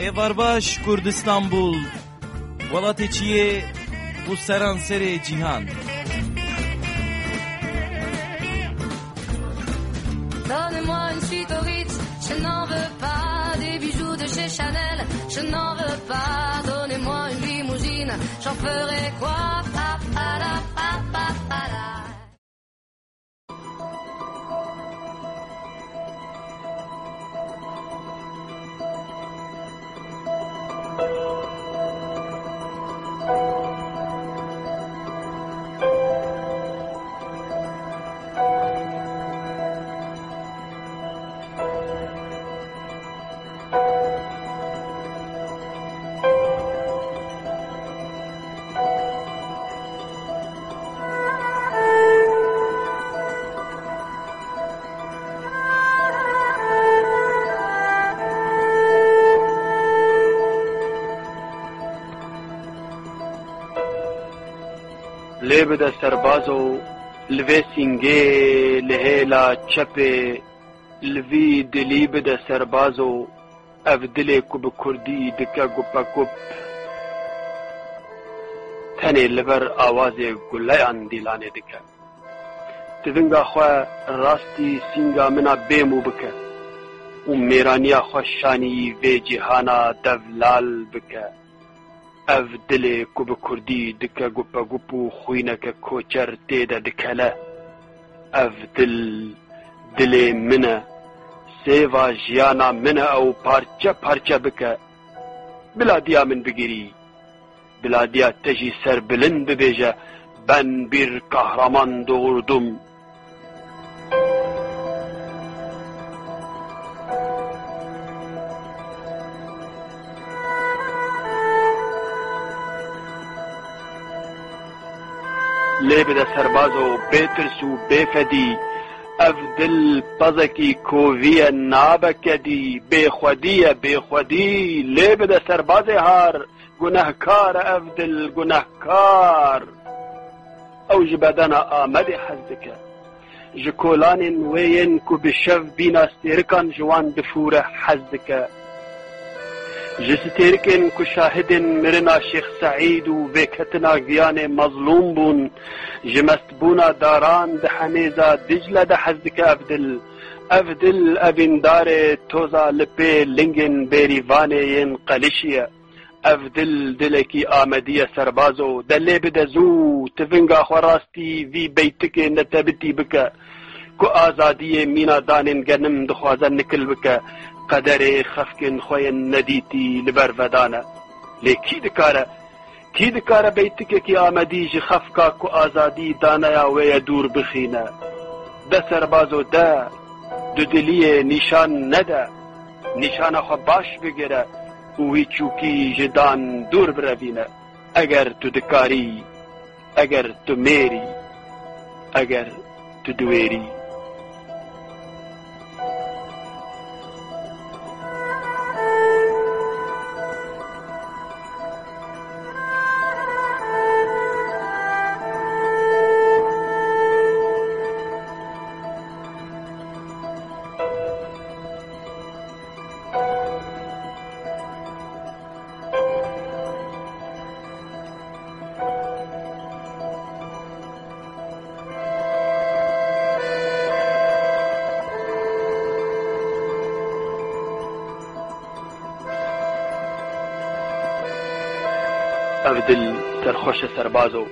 Evarbaş Kurdistanbul Welatê çi yê û seranserê cîhan Donnez-moi une suite au Ritz, je n'en veux pas des bijoux de chez Chanel, je n'en veux pas. Donnez-moi une limousine, j'en ferai quoi? فریب د سربازو لوی سنگه لهلا چپه لوی دلیب د سربازو افدل کوب کردی دکا گپا گپ تنه لبر آواز گلیان دیلانه دکه. تدنگا خواه راستی سنگا منا بیمو بکه و میرانیا خواه شانی وی جهانا دولال بکه. اف دل کوب کردی دکا گوپا گوپو خوینه که کوچر تیده دکاله اف دل دل منه سیوا جیانا منه او پارچه پارچه بکه. بلا من بگیری بلا دیا تجی سر بلند ببیجه. بن بیر قهرمان دوردم لبد سربازو بترسو بفدی او دل پزکی کووی ناب کدی بے خودی بے خودی. لبد سرباز هار گناهکار او دل گناهکار او جبدنا آمد حزدکه جکولان وین کو بشف بینا سترکان جوان دفور حزدکه جستیرکن کشاهدن مرنا شیخ سعید و وکتنا گیان مظلوم بون. جمست بونا داران ده حنیزا دجل ده حزدک افدل افدل ابندار توزا لپی لنگن بیریوان ین قلشیه افدل دلکی آمدیه سربازو. دلی بده زو تفنگا خوراستی وی بیتک نتبتی بکه. کو آزادی مینا دانن گنم دخوازن نکل بکه. قدر خفکن خوین ندیتی لبر ودانه. لیکی دکاره؟ کی دکاره بیتکه کی آمدی جی خفکا کو آزادی دانه یا وی دور بخینه؟ ده سربازو ده دو دلیه نشان نده. نشان خو باش بگیره وی چوکی جدان دور بروینه. اگر تو دکاری اگر تو میری اگر تو دویری. سرخوش سربازو.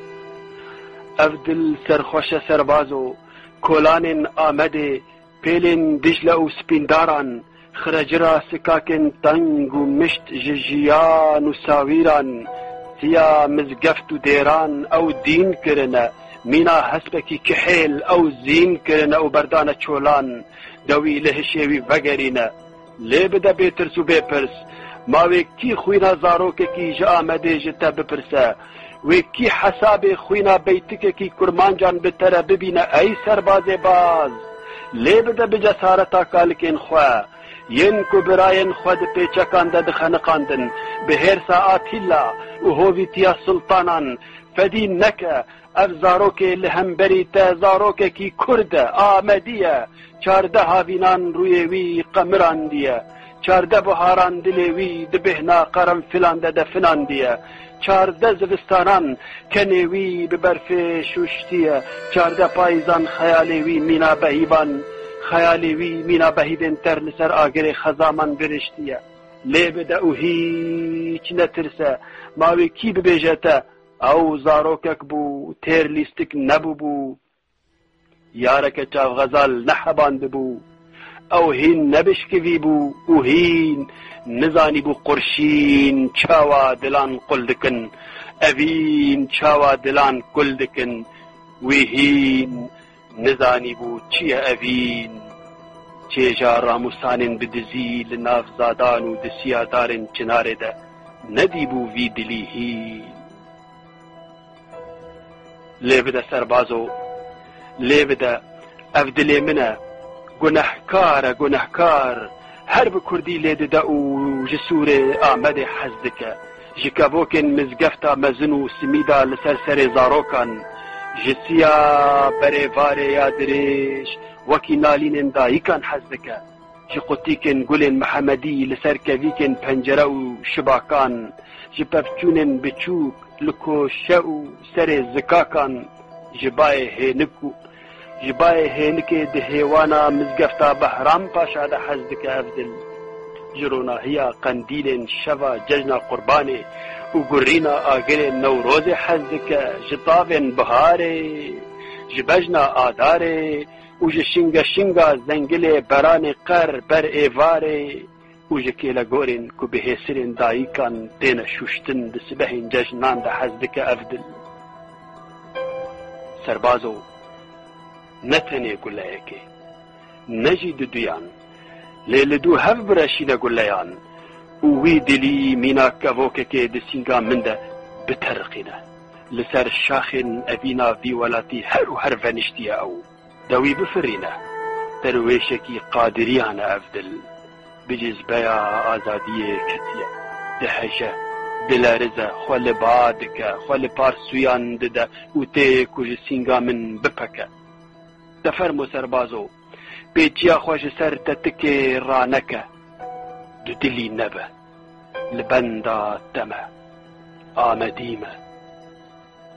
از دل سرخوش سربازو کلانن آمده پیلن دجله و سپینداران خرجرا سکاکن تنگ و مشت ججیان و ساویران سیا مزگفت و دیران او دین کرنه مینا هەسپێکی کحێل ئەو زیینکردن ئەو بەردانە چۆلان دەوی لە هشێوی بەگەرینە لێ بدە بێترس و بێپرس ماوێکی خوینا زارۆکێکی ژ ئامەدێژتە بپرسە و کی حساب خوینا بیتکه کی کرمان جان به تر ببینه ای سرباز باز لیب ده به جسارتا کالکین خوا. ین کو براین خود پیچکان ده خنقاندن به هر ساعت هلا و هویتیا سلطانان. فدی نکه اف زاروک لهمبری ته زاروک کی کرد آمدیه. چارده هاوینان روی وی قمران دیه. چارده بهاران دلێ وی دبهنا قەرم دەدە فلان دیە چارده زستانان کنێوی ببەرفێ شوشتیە چارده پایزان خەیالێوی مینا بەهیبان خەیالێوی مینا بەهیبێن تەر لەسەر ئاگرێ خەزامان برشتیە لێ بدە و هیچ نەترسە ماوێ کی ببێژێتە ئەو زارۆکەک بوو تێر لیستک نەبوو بوو یارەکە چاوغەزال نەحەباند بوو ئەو هین نەبشکوی بوو و هین نزانی بوو قورشین چاوا دلان قل دکن ئەڤین چاوا دلان گل دکن وی هین نزانی بوو چییە ئەڤین چێژا ڕاموسانên بدزی لە نافزادان و دسیادارên چنارێدا نەدی بوو وی دلی هین لێ بدە سەربازۆ لێ بدە ئەف دلێ منە گونەحکارە گونەحکار هەر بە کوردی لێ دەدە و ji سوورێ ئامەدێ حەز دکە ji kevokên mizgefta mezin û simîda li ser serê zarokan ji siya berêvarê ya dirêj wekî nalînên dayîkan hez dike ji qutikên gulên mihemedî li ser kevîkên pencere û şibakan ji pevçûnên biçûk li koşe û serê zikakan ji bayê hênik û ji bayê hênikê di hêwana mizgefta behram paşa de hez dike ev dil ji ronahiya qendîlên şeva cejna qurbanê û gurîna agirên newrozê hez dike ji tavên biharê ji bejna adarê û ji şinga şinga zengilê beranê qer ber êvarê û ji kêlegorên ku bi hêsirên dayîkan têne şuştin di sibehên cejnan de hez dike ev dil serbazo نتنێ گولایەکێ نەژی دویان لێ لە دوو هەر برەشینە گولەیان وی دلی میناکەڤۆکەکێ دسینگا مندە بتەرقینە لەسەر لسر ئەبینا ڤیوەلاتی هەر و هەر ڤەنیشتیە ئەو دەوی بفرینە دەروێشێکی قادریانە ئەفدل بجزبەیە ئازادیە کەتیە دەهەژە دلارزە خۆ لە با دکە خۆ لە پار سویان ددە و تێ کوژ سینگا من بپەکە دفرمو سربازو پیتیا خوش سر تتکی رانکه دو دلی نبه لبندا دمه آمدیمه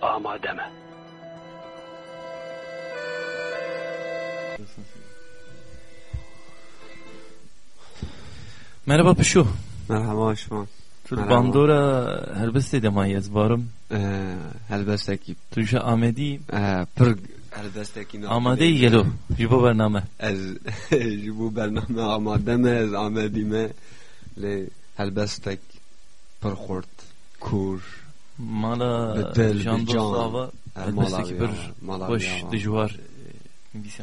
آمادمه مرحبا پشو. مرحبا شما. تو باندورا هلبسته دمایی از بارم. هلبسته کی تو جا آمدی پر هلبستکی Amade gelo. Ji bo bername. از جبو برنامه آماده مه از آمدی مه لی هلبستک پر خورد کور Mala Bi dil, bi jan can. dostava helbesteki bir مالا hoş dijwar.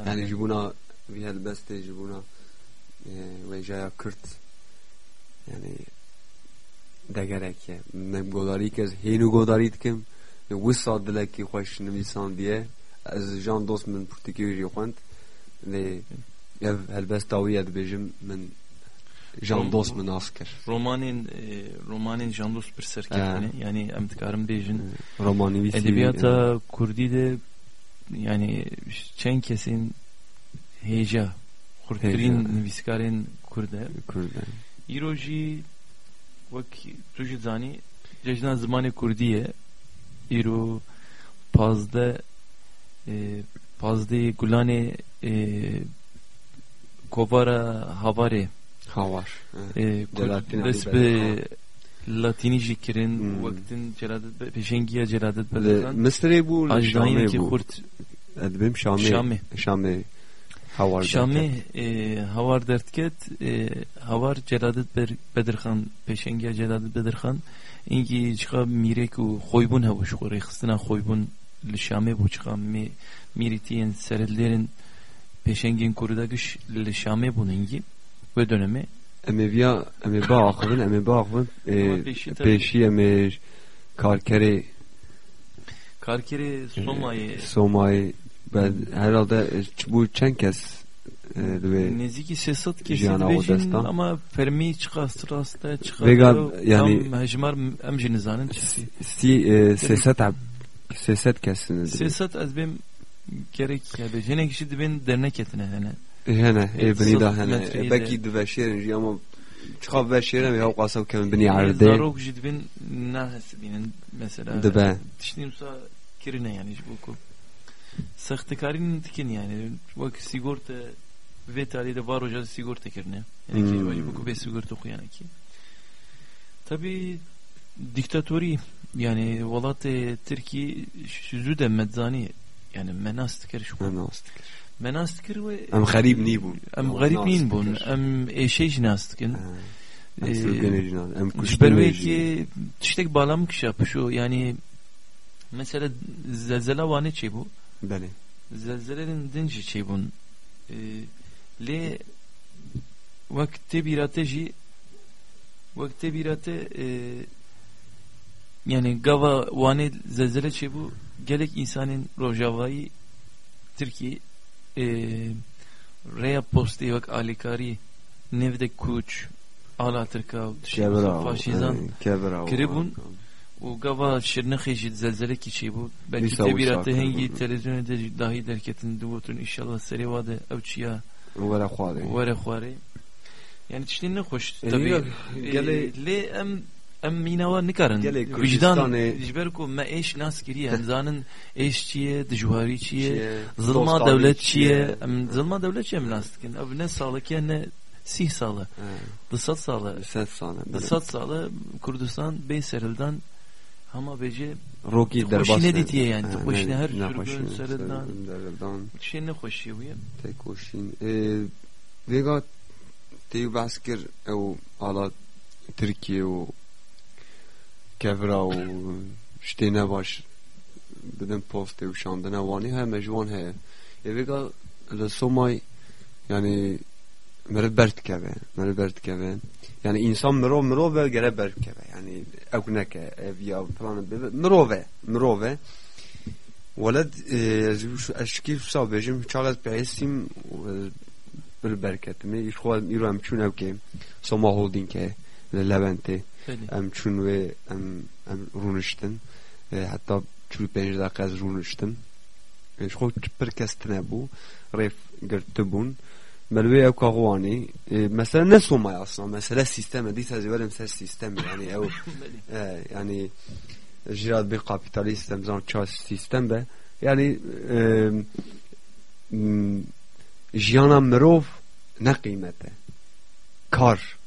yani جبونا وی هلبسته جبونا و جایا کرد yani دگرک من گوداری که از هینو گوداری کم و ساد دلکی خوش نویسان دیه ez jan dost min portugî jî xwend lê ev helbesta wî ye dibêjim min jan dost min nas kir romanên romanên jan dost pir serkevtîne yani em dikarim bêjin romanî edebiyata kurdî de yani çend kesên hêja xurtirîn nivîskarên kurd e kurd e îro jî wek tu jî zanî پازده گلان کوبار هاواره. هاوار. دست به لاتینی جی کرن وقتن جرادت پیشنگی جرادت بلدن مصری بود اجدانی که خورت، ادبیم شامی شامی هاوار هوار شامی، هوار درد کت هوار جرادت بدرخان پیشنگی جرادت بدرخان. اینگی چقا میره که خویبون هاوش خوری خستنا خویبون. Mîretiyên serhildêrên pêşengên Kurda giş li Şamê bûn ingî ve dönemê em ê viya em ê biaxivin em ê biaxivin Ama pêşî tabii- pêşî em ê karkerê Karkerê Somayê Somayê ben herhalde bu e, divê Nezîkî sesat Jiyana kesildi o bêjin destan. ama fermî çiqa strasta çiqa Vega, yani- tam hejmar em jî Siyasət kəsinidir. Siyasət az bim gerek həbə. Yenə kişi dibin dərnək etinə hənə. Hənə, e, evini da hənə. E, Bəki divə şerin amma çıxab və şerin və qasab kəmin bini ardı. Zarok jidbin nəhəsibinin məsələ. Dibə. Düşündümsə kirinə yəni bu ku. Sıxtıkarın tikin yani. Bak sigorta ve talide var hoca sigorta kirine. Yani hmm. ki bu ku be sigorta kuyanak. Tabii diktatori yani valat Türkiye şüzü de medzani yani menastikir şu ben nastık menastikir ve em garib ni bun em garip nin bun em eşej nastikin em Ee, sürgene jinan em Jber kuştu belki tiştek bağlamak şey yapıyor şu yani mesela zelzele vane şey bu dinci şey bun e, le vakte birate ji vakte birate e, reya posti vak alikari nevde kuç ala Türka kebra faşizan Kiribun, و gava şirnexi jid zelzele ki şey bu. Belki uçak. hengi televizyona da dahi derketin duvotun inşallah seri vade evçiya wala khwari vere xware yani tiştin ne hoş E, tabi E, gele- le em em minava nikarin Gele vicdan Kürdistan'ı- jber ku me eş nas kiriye em zanin eş çiye dijwari çiye Çiye, zılma dostane devlet çiye. çiye em zılma devlet çiye em nastikin ev ne sağlık ya ne sih sağlı dısat sağlı set sana dısat sağlı Kurdistan Beyseril'den Hama bece roki Hoşine derbas ditiye yani, hoşine her sürgün, seriden. serdan şey ne hoş ya bu ya. تكوشين فيغا تيو باسكر او على تركيا و که و شتی نباش. بدن پفت و شاندن وانی های مجوان های یه ویگا لسومای یعنی مره برد کبه مره برد کبه یعنی انسان مرو مرو به گره برد کبه یعنی اگو نکه یا پلان مرو به مرو به ولد اشکی سا بجیم چالت پیسیم بر برکت. ایش خواهد ایرو همچون او که سما هولدین که لبنته. چون و ام ام رونشتن. حتی deqe پنج دقیقه رونشتن. xwe pir kes tune رف rêv girtibûn ملوی او کاغوانی. مثلا نسو سومای اصلا. مثلا سیستم. دیت از ولم سر سیستم. یعنی او بله. یعنی جرات بی کاپیتالیست. زن چه سیستم به. یعنی جیانا مروف نه قیمته. کار.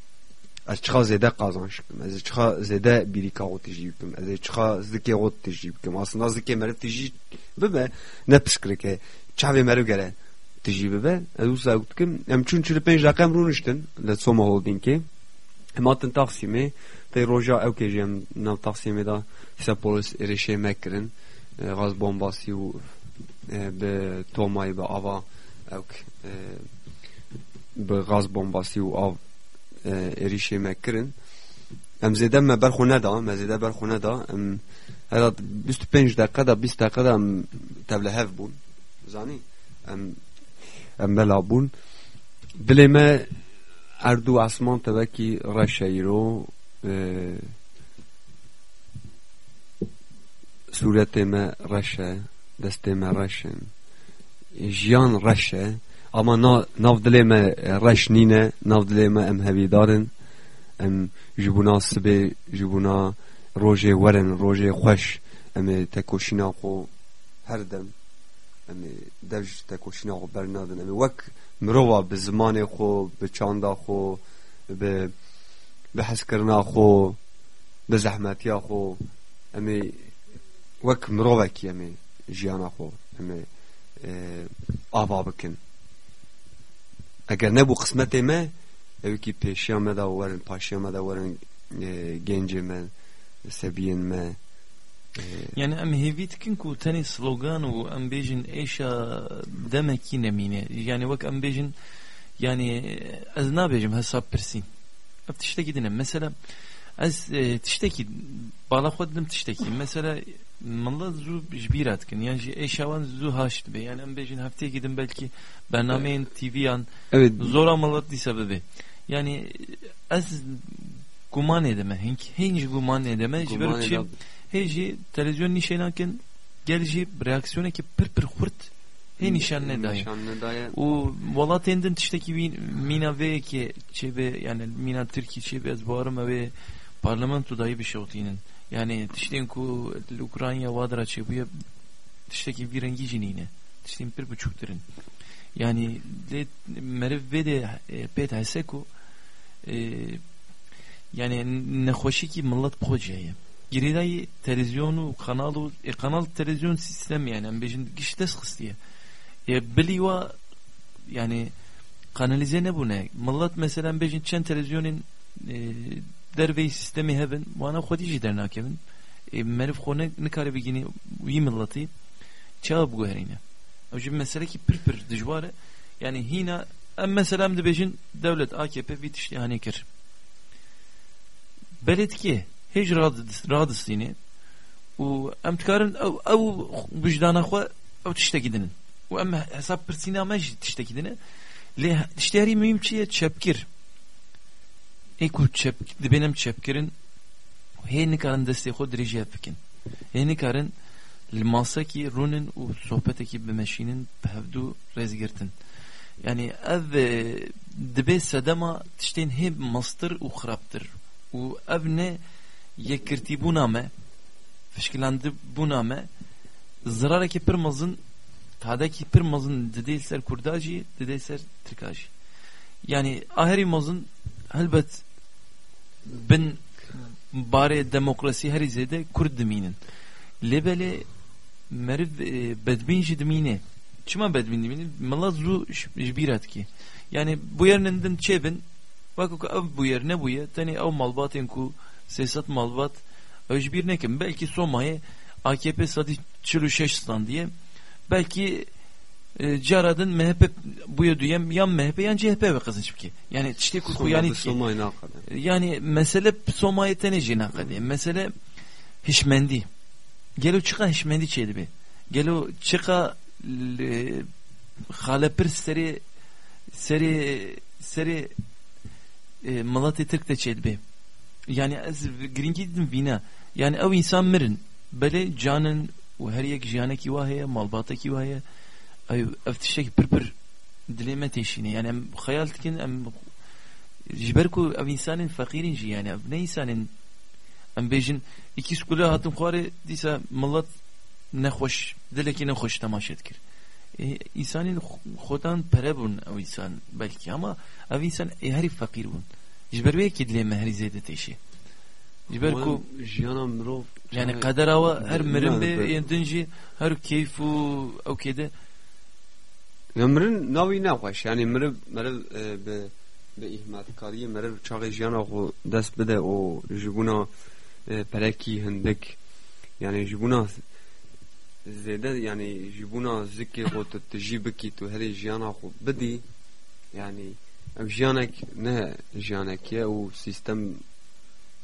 Ne kıymete kar az çıka zede kazanç bikim az çıka zede birika got tijî bikim az çıka zike got tijî bikim aslında zike meriv tijî bibe ne piskirike çavê meriv gere tijî bibe ez wisa gotkim em çûn çû li pênc raqem rûniştin li Soma Holdingê em hatin Taksimê te roja ew kê jî em nav Taksimê da Hisa polis êrişê me kirin e, gaz bombasî û e, bi tomayê bi ava ریشه مکرن. ام زیده ما برخونه دا ما زیده برخونه دا ام هذا 25 دقیقه دا 20 دقیقه دا ام تبله هف بون. زانی ام ام بلا بون. بلی ما اردو عصمان تبکی رشیرو صورت ما رشه دست ما رشه جیان رشه. اما نا- ناف دل ما رش نینه ناف دل ما ام هوی دارن ام جبونا سبه جبونا روژه ورن روژه خوش ام تکوشینا خو هر دم ام دوج تکوشینا خو برنادن ام وک مروا به زمان خو به چاندا خو به به حس کرنا خو به زحمتیا خو امی وەک مرۆڤێکی ئەمێ ژیانە خۆ ئەمێ ئاوا بکن Eğer ne bu kısmetê me ev ki pêşiya me da werin paşiya me da werin gencê me Yani em hêvî dikin ku tenê slogan û em bêjin êşa demekî nemîne. Yani wek em bêjin yani ez nabêjim hesab pirsîn. Ev tiştekî dine mesela ez e, tiştekî bala xwe didim tiştekî. Mesela Malla zu jbirat kin. Yani eşavan zu haşt be. Yani em bejin haftaya gidin belki bernameyin TV yan. Evet. Zora malat dise bebe. Yani e, ez guman edeme. Hinç, hinç guman edeme. Guman şey- edeme. Heci televizyon nişenakin gelci reaksiyona ki pır pır hurt. He hmm, nişanne daye. O valla tendin tişteki mina ve ki çebe yani mina Türkiye çebe ez bağırma ve parlamento dayı bir şey otinin yani tiştên ku Ukrayna wadira çêbûye tiştekî vî rengî jî nîne tiştên pir biçûktirin yani lê meriv vê de pê hese ku yani nexweşîkî millet xwe ye girêdayî televizyon û kanal û e, kanal televizyon sistem yani em bêjin giş dest xistiye e, biliyor yani kanalize ne bu ne? Millet mesela bejin çen televizyonun e, derveyi sistemi hevin wana xwedî jî dernakevin e, meriv xwe ne nikare bigînî wî milletî çawa biguherîne ew jî meselekî pir pir dijwar e yani hîna em mesela em dibêjin devlet AKP vî tiştî hanê kir beledkê hêj radistînê û em dikarin ew ew wijdana xwe ew tiştekî dinin و ام حساب پرسینا مج تشتکی دنه لی تشتری مهم چیه چپکر ایکو چپ دبینم چپکرین هی نکارن دستی خود درجه بکن هی نکارن الماسا کی رونن و صحبت کی بمشینن بهفدو رزگرتن yani ev dibe sedema tiştên hê mastir û xirabtir û ev ne yekirtîbûna me fişkilandibûna me zirarekî pir mezin tadaki pir mazın dedeyser kurdaji dedeyser trikaji yani aheri mazın elbet bin bare demokrasi her izede kurd diminin lebele meriv e, bedbin ji dimine çima bedbin diminin mala zu jbirat ki. Yani bu yerinin çebin bak ev bu yer ne bu yer tani ev malbatın ku sesat malbat. Ev jbir nekim belki Soma'ya AKP sadi çilu şeşstan diye. Belki ee, jaradın MHP buya duyan yan MHP yan CHP ve kazançıp ki. Yani işte kuku yani ki yani mesele Somayete ne jina kadi. Mesele hişmendi. Gelo çıka hişmendi çeydi bir. Gelo çıka halepir seri seri seri e, Malatya Türk de çelbi. Yani ez gringidin vina. Yani ev insan mirin. Bele canın ve her yek jiyane ki vahiye, malbata ki vahiye. تشتێکی پرپر دلێ مە تێشینە یعنی ئەم خەیال دکن ئەم جبەر و ئەو ئینسانن فەقیرین ژی یعنی ئەف نەئینسانن ئەم بێژن ئیکی سکولە هاتم خوارێ دیسا مڵەت نەخۆش دلێکی نەخۆش تەماشێت کرد ئینسانی خۆتان پەرە بوون ئەو ئینسان بەلکی ئەمە ئەو ئینسان هەری فەقیر بوون جبەر وەیەکی دلێ مەهری زێدە تێشێ جبر کو جیانا مروف yani kader hava her mirin be yendinci her keyfu o kede مرن ناوی نخوش یعنی مر مره به به احمد کاری مر چاقی جیان خو دست بده و جبونا پرکی هندک. یعنی جبونا زیده یعنی جبونا زکی خود تو تجی بکی تو هر جیان خو بدی. یعنی ام جیانک نه جیانکیه او سیستم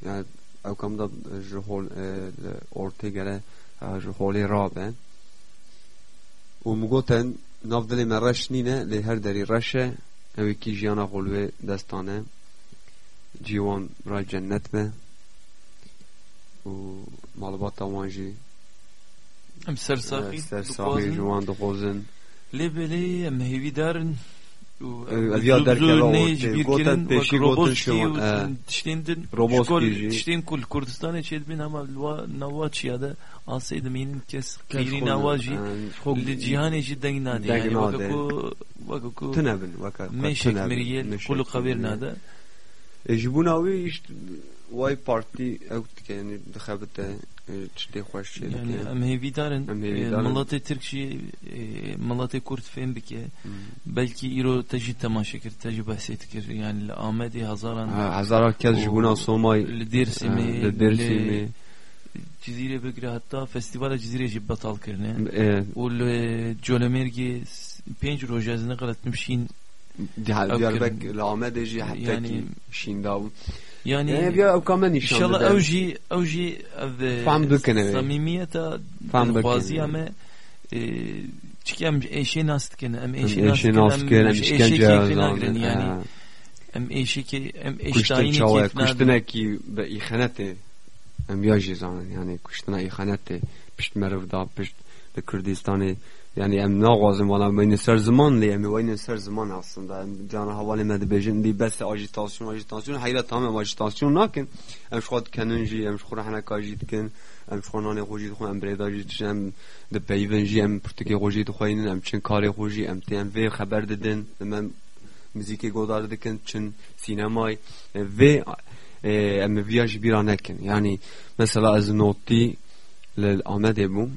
یعنی او کم دا جهول ارتگره جهولی رابه. و مگوتن ناف دلی من رش نینه لی هر دری رشه. اوی که جیانا غلوه دستانه. جیوان را جنت به. و مالبات آوانجی ام سرساخی سرساخی جوان دو قوزن لی بلی ام هیوی دارن و ها در کلا گوتن پیشی گوتن شما تشتین کل کردستان چید بین اما نوا چیاده؟ asaydım inin kes kiri navaji li cihane cidden nadi yani vakaku vakaku tınabın vaka meşek miriyel kulu kabir nada جبونا işte vay parti evt yani dxabte çte xoş yani em hevidarın millet Türkçe millet Kürt fen bike belki iro teji temaşa kir teji bahset kir yani Ahmedi Hazaran Hazara kez jibuna Somay Dersimi Dersimi Cizire bigre hatta festivala Cizire jib batal kirne ul Colemergi penç rojazine qalat mşin Diyarbakır Ahmedi ji hatta ki Şin Davut يعني يعني بيا او كمان ان شاء الله اوجي اوجي فهم دكنه صميميه فهم بازي اما çünkü em eşi nastıken em eşi nastıken em işkence yani em eşi ki em eştayini keyfna kuştuna ki be ihanete امیاجی زن یعنی کشتن ای خانه پشت مرف دا پشت کردستان یعنی ام ناقازم ولی من سر زمان لیم و این سر زمان هستن دا جان هوا لی مد بیشند بی بس اجیت آسیم اجیت آسیم حیله تام اجیت آسیم نکن ام شود کننچی ام شود رحنا کاجیت کن ام شود نان خوجیت خو ام برید اجیت شم دپی ونجی ام پرتکی خوجیت خو این ام چن کاری خوجی ام تی ام وی خبر دادن دم مزیکی گذار دکن چن سینمای و إيه، ام فياج بيرا نكن يعني مثلا أز نوتي للامد بو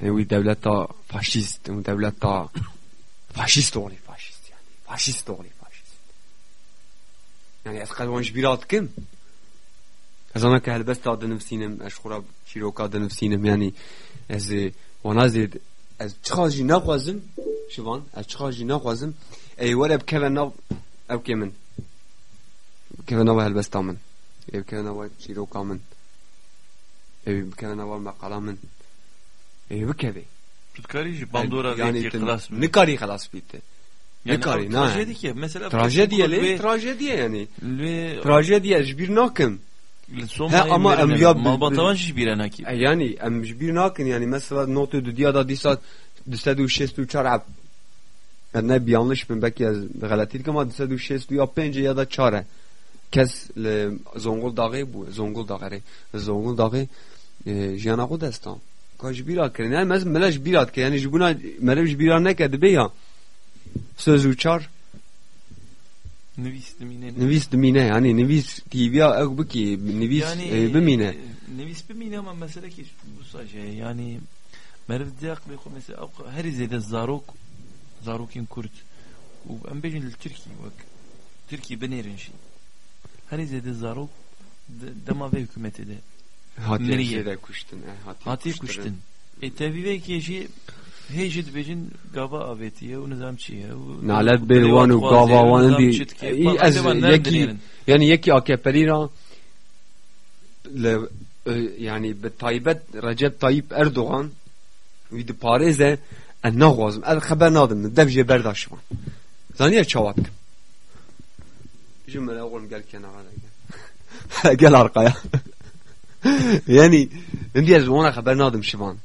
يعني وي دولتا فاشيست دولتا فاشيست اولي فاشيست يعني فاشيست اولي فاشيست. يعني أز قلوانش بيراتكم أز أنا كهلبستا دنفسينم اشخورا شيروكا دنفسينم يعني أز وأنا زيد أز چخاجي نخوازم شوان أز چخاجي نخوازم أي ولا بكلا نو أو من. nav helbesta min ev bkeve nav şiroka min ev bkeve nav maqala min بكذا بتكاري باندورا يعني ذيك خلاص نكاري خلاص بيته يعني نكاري أو نعم تراجيدي كيف مثلا تراجيديا بتقول ليه به- تراجيديا يعني ليه تراجيديا جبير ناكم الصوم ها، أما أم ياب- مالبطوان جبير انا كي يعني ام جبير ناكن يعني مثلا نوتو دو ديادا ديسا دستدو شستو چار ne bir yanlış mı belki galatil ama dise du şes ya pence ya da çare kes le Zonguldağı bu Zonguldağı Zonguldağı e, jana ko destan kaj bira kirin yani mez melej birat ki yani jibuna melej bira ne kedi be ya söz uçar نویس دمینه Nivis dimine yani nivis tiviya ek bu ki nivis yani e, bimine. نویس بمینه ama mesele ki bu sadece yani مرف دياق بيقول مثلا أو هري زي الزاروك زاروكين كرد وأم بيجن التركي وك تركي بنيرن شي هري زي الزاروك دما في hükümeti de Hatiye Nereye? şeyde kuştun. E, hatiye Hati kuştun. E tabi ve ki şey hejit bejin gava avetiye o nizam çiye. Nalet belvanu gavavanı di. İyi, Ez yeki yani yeki AKP'li ra le e, yani be Tayyip Recep Tayyip Erdoğan vi di Pariz'e en nağazım. El haber nadım. Devje berdaş var. Zaniye çavat. jumla oğlum gel على gel. قال arkaya. يعني عندي وانا خبر نادم شبان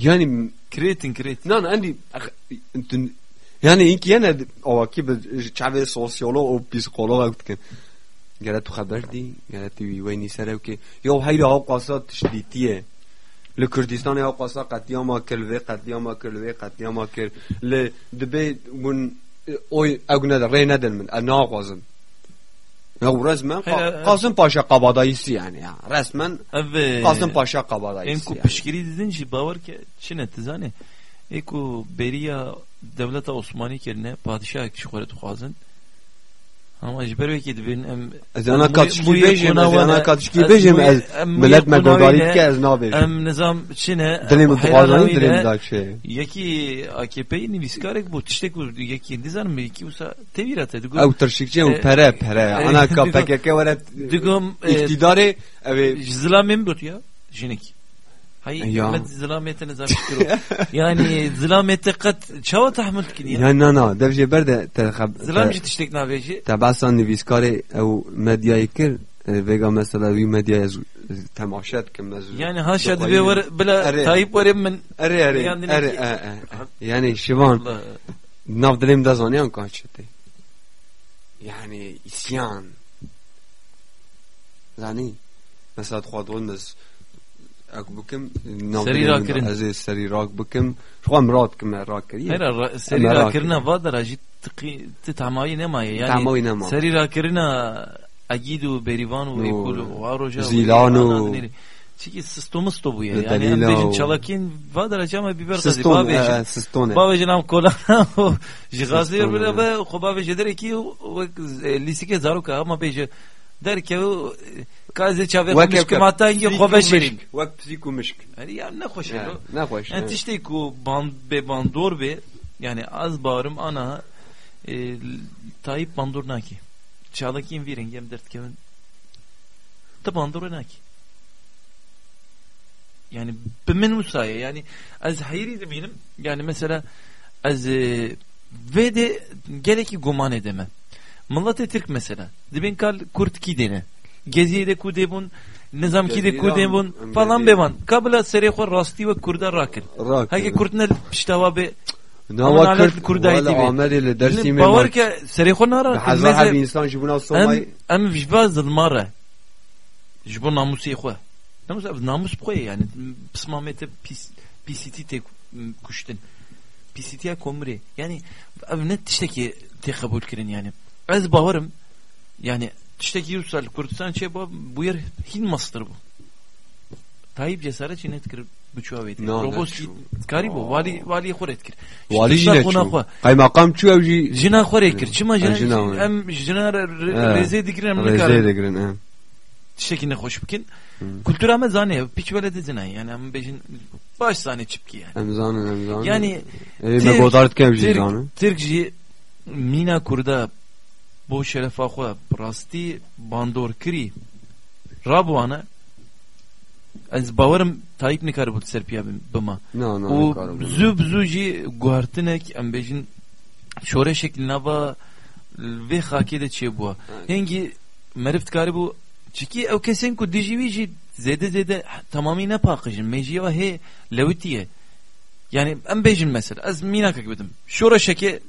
يعني یعنی كريتين كريت نان عندي أخ... يعني انك انا اواكي بشعب سوسيولوج او بسيكولوج كان قالت خبر دي قالت ويني سراوكي يو هيدا قصات تشديتيه لكردستان اوقاسات قد يوما كل في قد يوما كل في قد يوما كل لدبي ون oy egne de reyne delmin. E ne ağazın? Ya resmen Hele, Kasım Paşa kabadayısı yani ya. Resmen evet. Kasım Paşa kabadayısı. Enku yani. pişkiri dedin ki bavar ki çine tizane. Eko beriya devleta Osmani kerine padişah kişi kuret kuazın. Ama jiber veki dibin em Ez ana Mu- katışki muye bejim, ez kunawana- ana katışki ez bejim, muye- ez millet me godarit ke ez nabejim. em nizam çine Dilim tuğazayı hayranıyla- dilim da şey. Yeki AKP'yi niviskarek bu tiştek bu yeki dizan mı yeki usa tevirat edu. Ev tırşıkçı E, ev pere pere. e, Ana ka digo- PKK varet Digom e, iktidarı ev Zılamem bot ya. Jinik. Hayır, Ya. met zılamete nizam fikro. Yani zılamete kat çava tahmil kin ya. yani na na devje berde te Zılamcı tiştek naveji. tabasan niviskarı ev medyayı kir e, vega mesela vi medyaya temaşet kim mez. Yani haşa dibe var bila Ere. Tayyip var men Ere ere Yani ere neki- e, e, e. yani şivan Allah. nav dilim da zanyan kaçtı. Yani isyan. Yani mesela xwadolmez اك بكم سري راكرن. از سري راك بكم شو مرات كم راكري Hayır seri Merak rakirina vadır acı tıkı tamayi nemaye. Yani Tamayi nema. Seri rakirina agidu berivanu No. ekulu varoja. Zilanu. Çünkü sistemu sto bu ya. Ne Yani dalila em bejin o- çalakin vadır acı ama biber tadı. سستون Babejin. آه، سستون بابا جنام کولانا و جغازی سیستم. بله با خب بابا جدره کی و لیسی که زارو که اما بیج در که و کازی چاوی خمش که ماتا اینگه خوبه شیرین وقت بسيكو مشك yani ya ne hoş يعني ya نخوش yani tişte ku band be bandor be yani az bağırım ana e, Tayyip bandur naki çağdaki in virin gem dert kevin da bandur naki yani bimin musaya yani az hayri de benim yani mesela az e, ve de gereki guman edeme Millet Türk mesela dibin kal kurt ki dene geziye de ku debun nizam ki de Gezira kurdin bun em falan bevan kabla seri xwe rastî ve kurda rakir Rak. heke kurtine piştava be Nava Ama Kürt nalet Kurdayı Valla dibi. Ahmet ile dersi mi bavar ke seri xwe nara Hazar her insan jibuna somay em em vijba zilmare. Ji bo namusê xwe. Namus ev namus xwe ye yani pismamê te pis pisîtî tê kuştin pisîtiya komrê tiştekî Yusal Kurdistan çê ba bu yer hin mastır bu Tayyip cesaret çi net kir biçû avê Na, robos net çû. karî bu valî valî xwe ret kir Vali yine xuna çu. Kaymakam çu ev jî jina xwe rê kir çima jina jina xwe. em jina Ha. rêzê dikirin em Reze nikarin de girin. he. tiştekî hoş bikin. Kültüra me zane piç vele de zina yani em bejin baş zane çipki yani. Em zanin em zanin. Yani Ev me godarit kev jî zanin. Türk Türk jî Mina Kurda rastî bandor kirî rabwana ez bawerim Tayyip nikare bu serpiya bima. Na na. O karim. zû bizû jî guhartinek em bejin şoreşek nava vê xakê de çêbûwa. Hengî meriv dikarî bû çikî ew kesên ku dijî wî jî zêde zêde tamamî nepaqijin mêjiya hê lewitiye. Yani em bêjin mesela ez mînakek bidim. Şoreşekê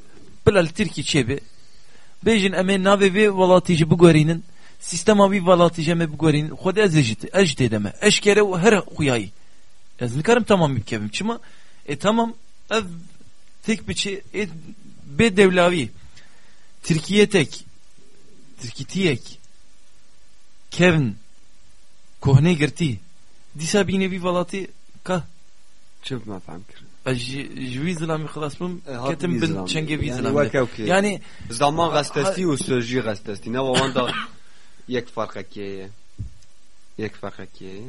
bila li Tirkî çêbe bêjin em ê navê vê welatî jî bigwerînin sistema wî welatî jî em ê bigwerînin xwedê ez ê jî ez jî tê deme eşkere û her xuyayî ez nikarim tamam bikevim çima. E tamam ev tek biçi e, be devlavi. Türkiye tek Türkitiyek Kevin kohne girti. Disa bine vi valati ka. Çöp me جویزلا لام خلاص بم کتم بن چنگ ویزلا یعنی زمان غستستی و سرجی غستستی نه وان دا یک فرقه که یک فرقه که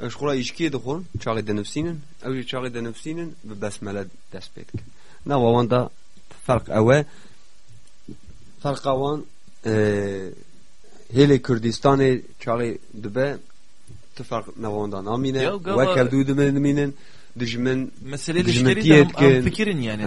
اش خورا ایشکی دخون چاقی دنفسینن او چاقی دنفسینن به بسمله دست پید کن نه وان دا فرق اوه فرق اوان هلی کردستان چاقی دبه تفرق نواندان آمینه وکل دو دمینن farq ew e farqa wan e, hêlê Kurdistanê çaxê dibe tu farq ne wan da namîne Ya, gava- wek ev dû dimînin dijmin mesele Dijmin leşkeri de em- tiyetkin. em fikirin yani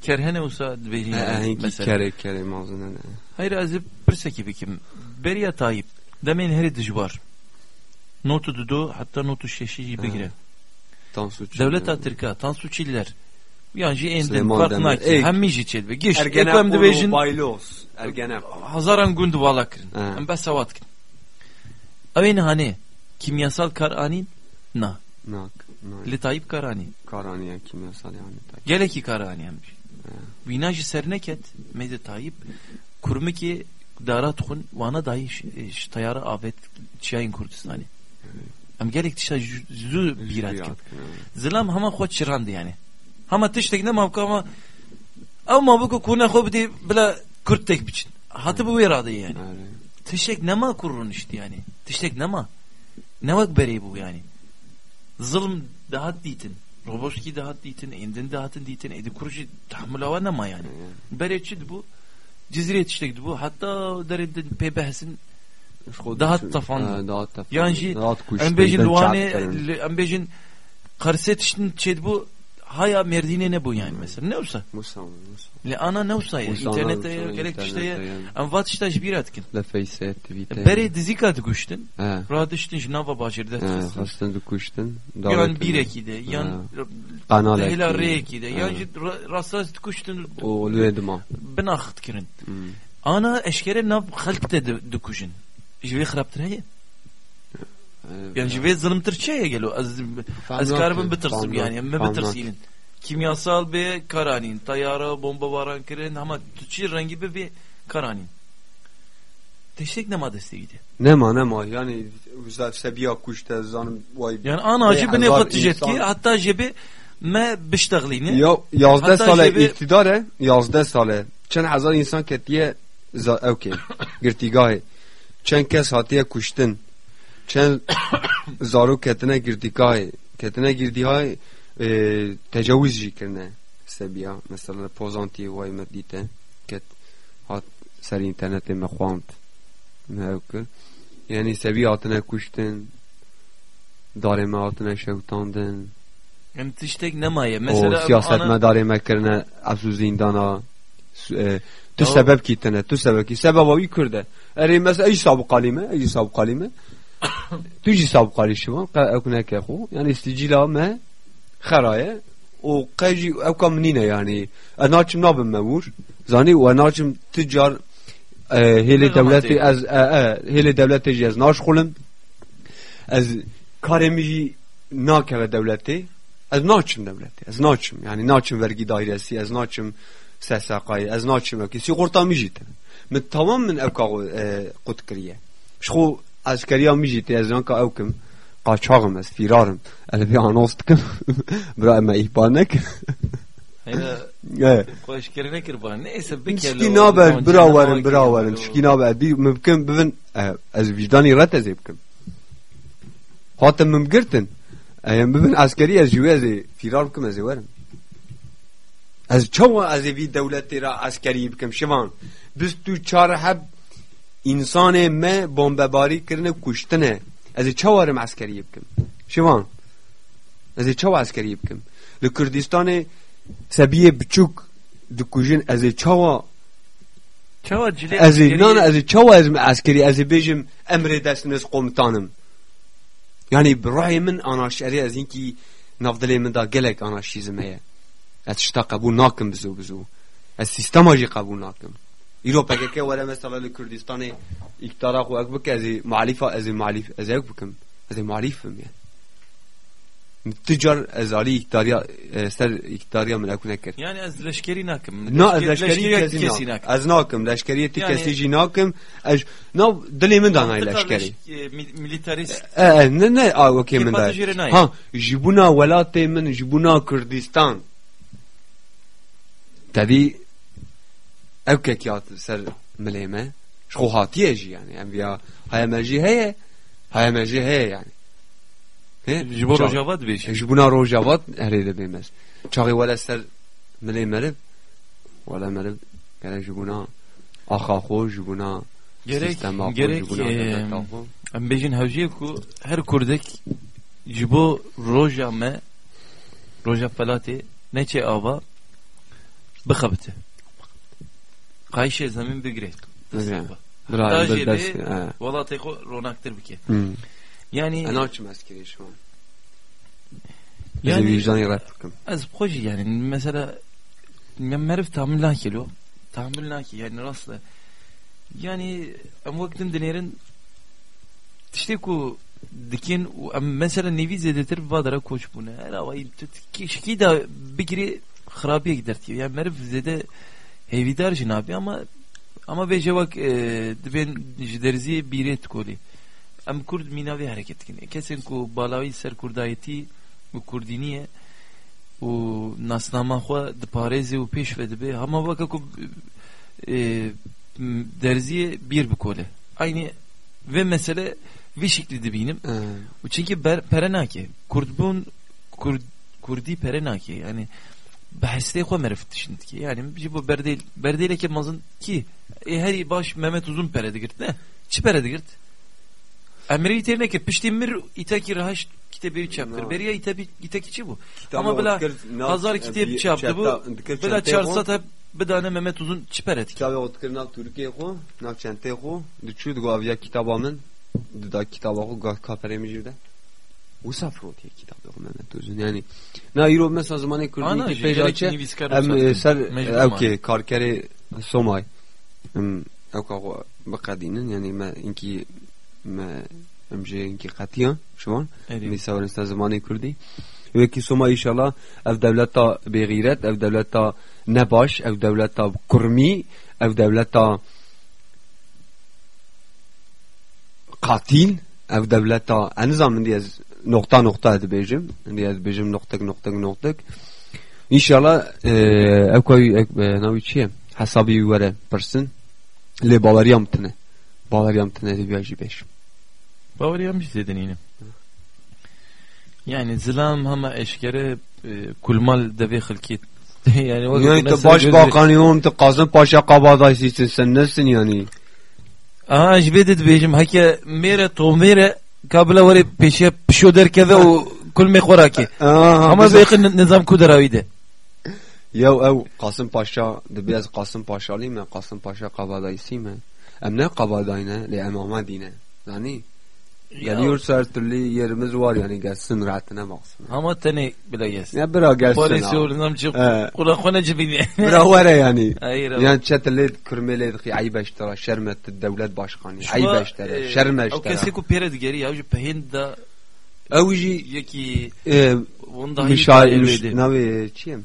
kerhene olsa Ha, yani mesela. kerê kerê mazine ne. Hayır ez ê pirsekî bikim. Beriya Tayyip. Demên herî dijbar. Notu dudu hatta notu şeşî jî bigire. Tansu Çiller. Devleta Tirka, Tansu Çiller. Yani jî endin. Hemmî jî çelbe. Ekem onu dibêjin baylos. Ergenek. hazaran gund vala kirin. Ha. Em bes sevat kirin. Evên hanê kimyasal kar anîn? Na. Nak. Li Tayyip kar anîn. Karaniye kimyasal yani. Gelekî kar anî em jî. Wîna jî ser neket meyde Tayyip kurmekê dara dixwin wana dayî ji- ji tayara avêt çiyayên Kurdistanê. Em gelek tişta zû zû bîrat kirin. Zilam hema xwe çirandi yani. Hema tiştek ne mavka ama ew mavka ku ne xwe bidê bila Kürt tek biçin. Hatı bu wê radî yani. Tiştek nema kurun işte yani. Tiştek nema. Ne vak berê bu yani. Zulm dahat dîtin. Roboşki dahat dîtin. Endin dahatın dîtin. Edi kurucu tahammül ava nema yani. Berê çid bu. Cizriyet tiştek bu. Hatta derinde pê em bêjin ben Liwanê çap derim. li- em bêjin Qarsê tiştin çêd bu haya merdînê ne bu yani mesela. Ne olsa. Musa. Li ana ne olsa ya. İnternette Musa, gerek işte ya. vat işte ji bîra dikin. Le Face Twitter. Berê dizîka diguştin. He. Radiştin ji nava bajêr de He. dixistin. Hastın da kuştun. Yan bîrekî de yan Kanal hêla ekî. rêyekî de Ha. yan rastas dikuştin O lüye dima. binaxit kirin. Hmm. Ana eşkere nav xelk de di- xirabtir heye. Yani ji vê zilimtir çi heye gelo. Ez ez karibim bitirsim yani. Em bitirsînin. Kimyasal be karanîn. Tayara bomba varan kirin ama tu çi rengî be vê karanîn. Teştek nema desteğiydi. Nema nema yani güzel sebiya kuşta zanım vay. Yani ana acı Vay, beni hazar fatijet ki hatta cebi me bişteğlini. Ya yazde Hatta sale iktidare yazde sale çen hazar insan ketiye za okey girtigahı çen kes hatiye kuştun çen zaru ketine girtigahı ketine girdigahı e, tecavüz jikirne sebiya mesela pozanti vay medite ket hat ser internete me xwant me okey yani sebiya hatine kuştun دارێ me hatine şewtandin Yani tiştek nemaye. û Mesela siyaset ana- me darê me kirine ev zîndana e, tu sebep kîtine tu sebekî sebeba wî Kurd e erê mesela ej sabqalî me ej sabqalî me tu jî sabqalî şivan qe ew neke xwe yani isticîla me xeraye. Û qe jî ew ka minîne yani. Ez naçim nabim me vur. Zanî û ez naçim tu car e, hêlê devletê ez e, e, hêlê devletê jî ez naşxulim ez karê min jî nakeve devletê ez naçim devletê ez naçim. Yani naçim vergî dairesî ez naçim Qut kiriye ji xwe eskeriya min jî tê ez zanka ew kim qaçaxim ez fîrarım ez vê anos dikim bira me ihbar nekin Hayra Evet. hoş kerine kir bana. Neyse bir Tişkî naber bira werin bira werin tişkî naber dî mimkin bibin e, ez vicdanî ret ez ê bikim hatin min girtin em bibin askerî ez jî از چو از وی دولتی را عسکری بکم کم شوان بستو چار هب انسان ما بمبباری کرنه کشتنه از چوارم عسکری بکم؟ شوان از چو عسکری بکم؟ لکردستان سبیه بچوک دکوژن از چوا از نان از چو از عسکری؟ از بیجم امر دست نس قومتانم. یعنی برای من آناشری از اینکی نفدلی من دا گلک آناشیزم هیه از شتا قبول ناکم بزو بزو. از سیستم آجی قبول ناکم ایرو پکه که وره مثلا لکردستان اکتارا خو اک بک از معلیف از معلیف از اک بکم. از معلیف هم یعنی تجار از علی اکتاریا سر اکتاریا من اکو یعنی از لشکری ناکم. نه از لشکری کسی ناکم. از ناکم لشکری تی یعنی کسی جی ناکم. از نه دلی من دانای لشکری. ملیتاریست نه نه آه اوکی من دانای ها جبونا ولات من جبونا کردستان. E. E e ji ji ew kekî hat ser milê me. Ji xwe hatiye jî yani. Em me jî heye. Haya me jî heye yani. He? Ji Ca- Rojava dibêjim. ji bûna rojavat herê dibêmez çaxê wele ser milê meriv wele meriv gerek ji bûna axa xwe ji bûna Gerek gerek ji em bêjin hewciye ku her kurdek ji bo roja me roja felatê neçe ava Qayşê zemin bigire. Bigire. Daha Bira bir jêlê dest he. welatê xwe ronaktir bike. Hmm. Yani En açım eskeri şu an. Yani- Yani vicdanı yarattıkım. Ez proje yani mesela merif tahammül nakil o. Tahammül nakil yani rastla. Yani em vaktin dinerin işte ku dikin mesela nevi zedetir vadara koç buna. Her havayı ki şiki da bir kere harabiye gidertiyor. Yani merif zede hevidar jinabi ama ama ve cevak e, ben derzi biret koli. Em kurd minavi hareket kine. Kesin ku balavi ser kurdayeti u kurdiniye u nasnama xwa diparezi u peş ve dibe ama vaka ku e, derziye bir bu kole. Aynı ve mesele bir şekli dibinim. Hmm. Çünkü ber, perenaki. Kurdbun kurd, kurdi perenaki. Yani bi hestê xwe merif tişindikê yani ji bo berdê berdêleke mezin kî ê herî baş Mehmet Uzun pere digirt ne? Çi pere digirt Emirî tê nekir piştî mir îtekî reheşt kitebê çapkir No. beriya îtekî îtekî çi kitabı Ama bila Hazar kitap bir çaptı bu. Bila çarsat hep bir tane Mehmet Uzun çiperet. Kitabı otkir nav Türkiye xwe, nav çentê xwe, diçû digo aviya kitaba min, dida kitaba xwe او یعنی نه ایرو ya'ni na کردی که پیدا که ام سر اوکی که کارکر سومای. ام اوکا خو بقدینن یعنی ما اینکی ما ام جه اینکی قطیان شون می سوار کردی. و کی سوما ایشالا اف دولت تا بیغیرت اف دولت تا نباش اف دولت تا کرمی اف دولت تا قاتیل اف دولت تا انظام دیز از nokta nokta dibêjim, diyez bêjim noktek noktek noktek. İnşallah e, ev ev navî çi ye? Hesabî were pirsin. Lê baweriyam tune. Baweriyam tune dibiya jî bêjim. Bir dedin yine. Yani zilam hama eşkere e, kulmal devi hılkit. yani Yani te baş bakanıyım te Kazım Paşa kabadayısın sen nesin yani? Aha کابل وری پیش پشود در کده و کل می خوراکی اما بیک نظام کود دراوی ده یا او قاسم پاشا دبی از قاسم پاشا لیمه قاسم پاشا قبادایی من ام نه قبادای نه لی امام دینه نه Yani geliyorsa her türlü yerimiz var yani gelsin rahatına baksın. Ama tane bile gelsin. Ya bira gelsin. Polisi oğlunam çık. He. Kula kona cibini. Bira var yani. Hayır. Yani çeteled kırmeled ki ayıp eştera şermet devlet başkanı. Ayıp eştera şerme O kesi ku pere digeri ya pehin da jî yeki e, onda Mişal navi çiyem?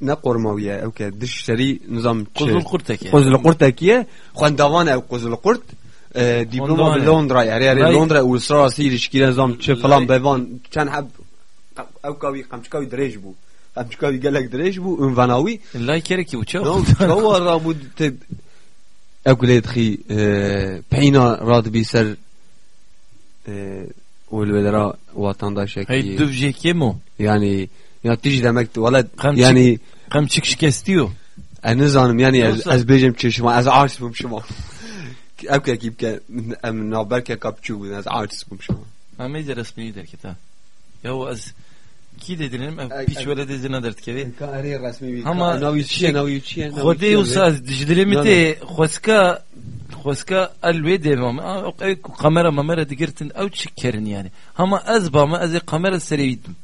Ne kormaviye ev ke dışişleri nizam Kuzul kurteki. Kuzul Kurt'takiye xwendavan ev Kuzul Kurt e, diploma Xwendavan bi e. Londra yani yani Londra uluslararası ilişkiler nizam çi falan bevan çen heb ev kavi qamçkavi dirêj bû qamçkavi gelek dirêj bû ûnvenawi Lay kere ki uçağı. No, çawa ra bû te ev gulê dixî peyna radibî ser ulvedera vatandaşekî Hay dövjek yemo. yani ya tij demek valla Qamçık- yani Kam çık şikestiyor. Ez nizanim yani ez bêjim çeşima ez artist bûm şima ev kekî bike em navberke kapçû bûn ez artist bûm şema. Em ê derespiyî derketa. Yaw ez ki dedirim ev piçvele dizine dertkevê. Karê resmî wî. Hema navî çiye navî çiye. Xwedê û saz dijdirê mi tê xweska xweska el wê dêvam. Ew kamera memera digirtin ew çi kerin yani. Hema ez bame ez ê kamera serê wî dim.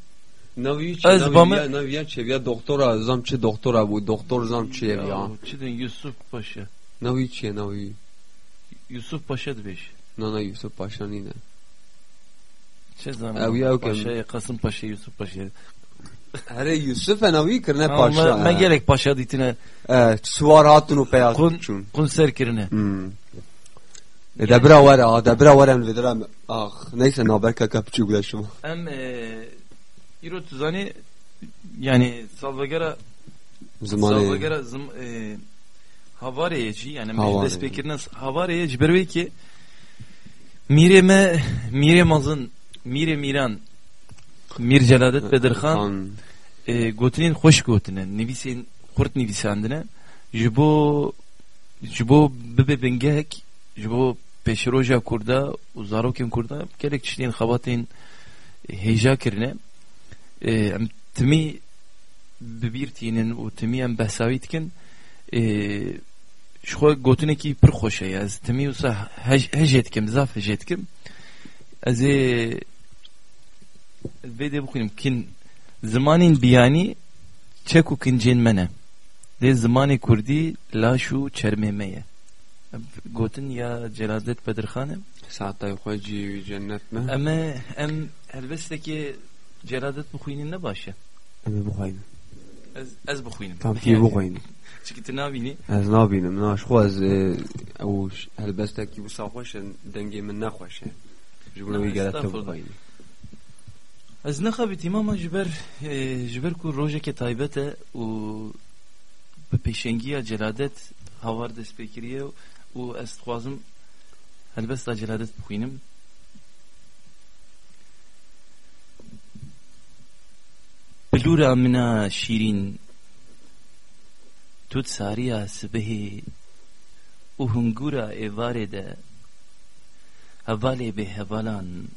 Ez bame naviya çeviya doktora zam çi doktora bu doktor zam çi ya. Çi din Yusuf Paşa. Navi çiye navi. Yusuf Paşa beş nana Yusuf Paşa nine çe zaman Ev ya, okey. Paşa Kasım Paşa Yusuf Paşa. Here Yusuf navi kirne ama paşa ben gerek Paşa ditine suvar hatun u peyaz kun çun. kun serkirine Hmm. E debra wara debra wara em vedra ah neyse naberke kapçû bile şuma em Euro tuzani yani Salvagara zamanı Salvagara zım e, havareyeci yani Havareye. meclis bekirine havareyeci berbe ki Mireme Miremazın Mire Miran Mir Celadet Bedirhan e, gotinin hoş gotine nivisin kurt nivisandine jibo jibo bebe bengek jibo peşiroja kurda uzarokin kurda gerek kişiliğin xabatin heja kirine e, em timi bibirtinin u timi em behsavitkin e, شخۆ گوتنێکی پڕ خۆشەیە از تەمی وسە هەژێت کم زاف هەژێت کم. از از دێ بخوێنم کن زمانین بیانی چەک کن جن منه. ده زمانی کردی لاشو چرمه میه گوتن یا جەلازت بەدرخانە ساعتای خۆجی جەنەت ئەمە ئەم هەلبەستێکی جەلازت بخوێنین نەباشە از بخوێن تام بخوێنم بخوێن چکت نبینی؟ از نبینم ناش خو از او هلبسته کی بو خوشه دنگی من نخواشه. جبنوی گرت تو بخواینی از نخبیتی ما جبر جبر کو روزه که تایبته و به پیشنگی جلادت هوارد دست بکریه و از خوازم هلبست جلادت بخوینم بلورا منا شیرین توت ساریا سبهی او هنگورا ایواره ده. هواله به هوالان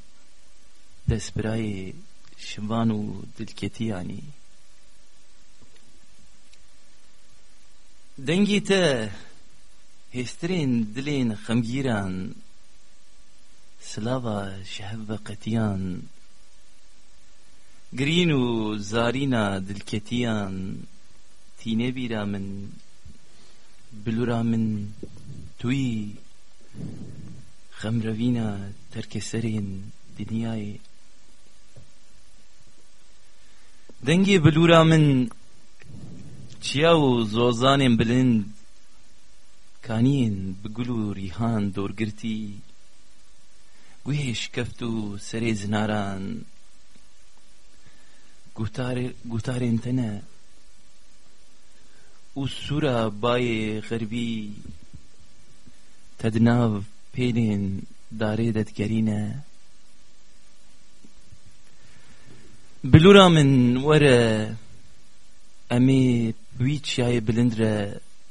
دست برای دلکتیانی و دلکتی آنی. دنگی ته هسترین دلین خمگیران سلاوه شهب و قطیان گرین و دلکتیان گرین و زارینا دلکتیان. تینه بیرامن بلورامن توی خمروینا سرین دنیای دنگی بلورامن چیاو چیا و بلند کانین بگلو ریحان دورگرتی گوهش گویش کفتو سر زناران گوتار گوتارین تنه ne û sûra bayê xerbî te di nav pêlên darê de digerîne Bilûra min were em ê wî çiyayê bilind re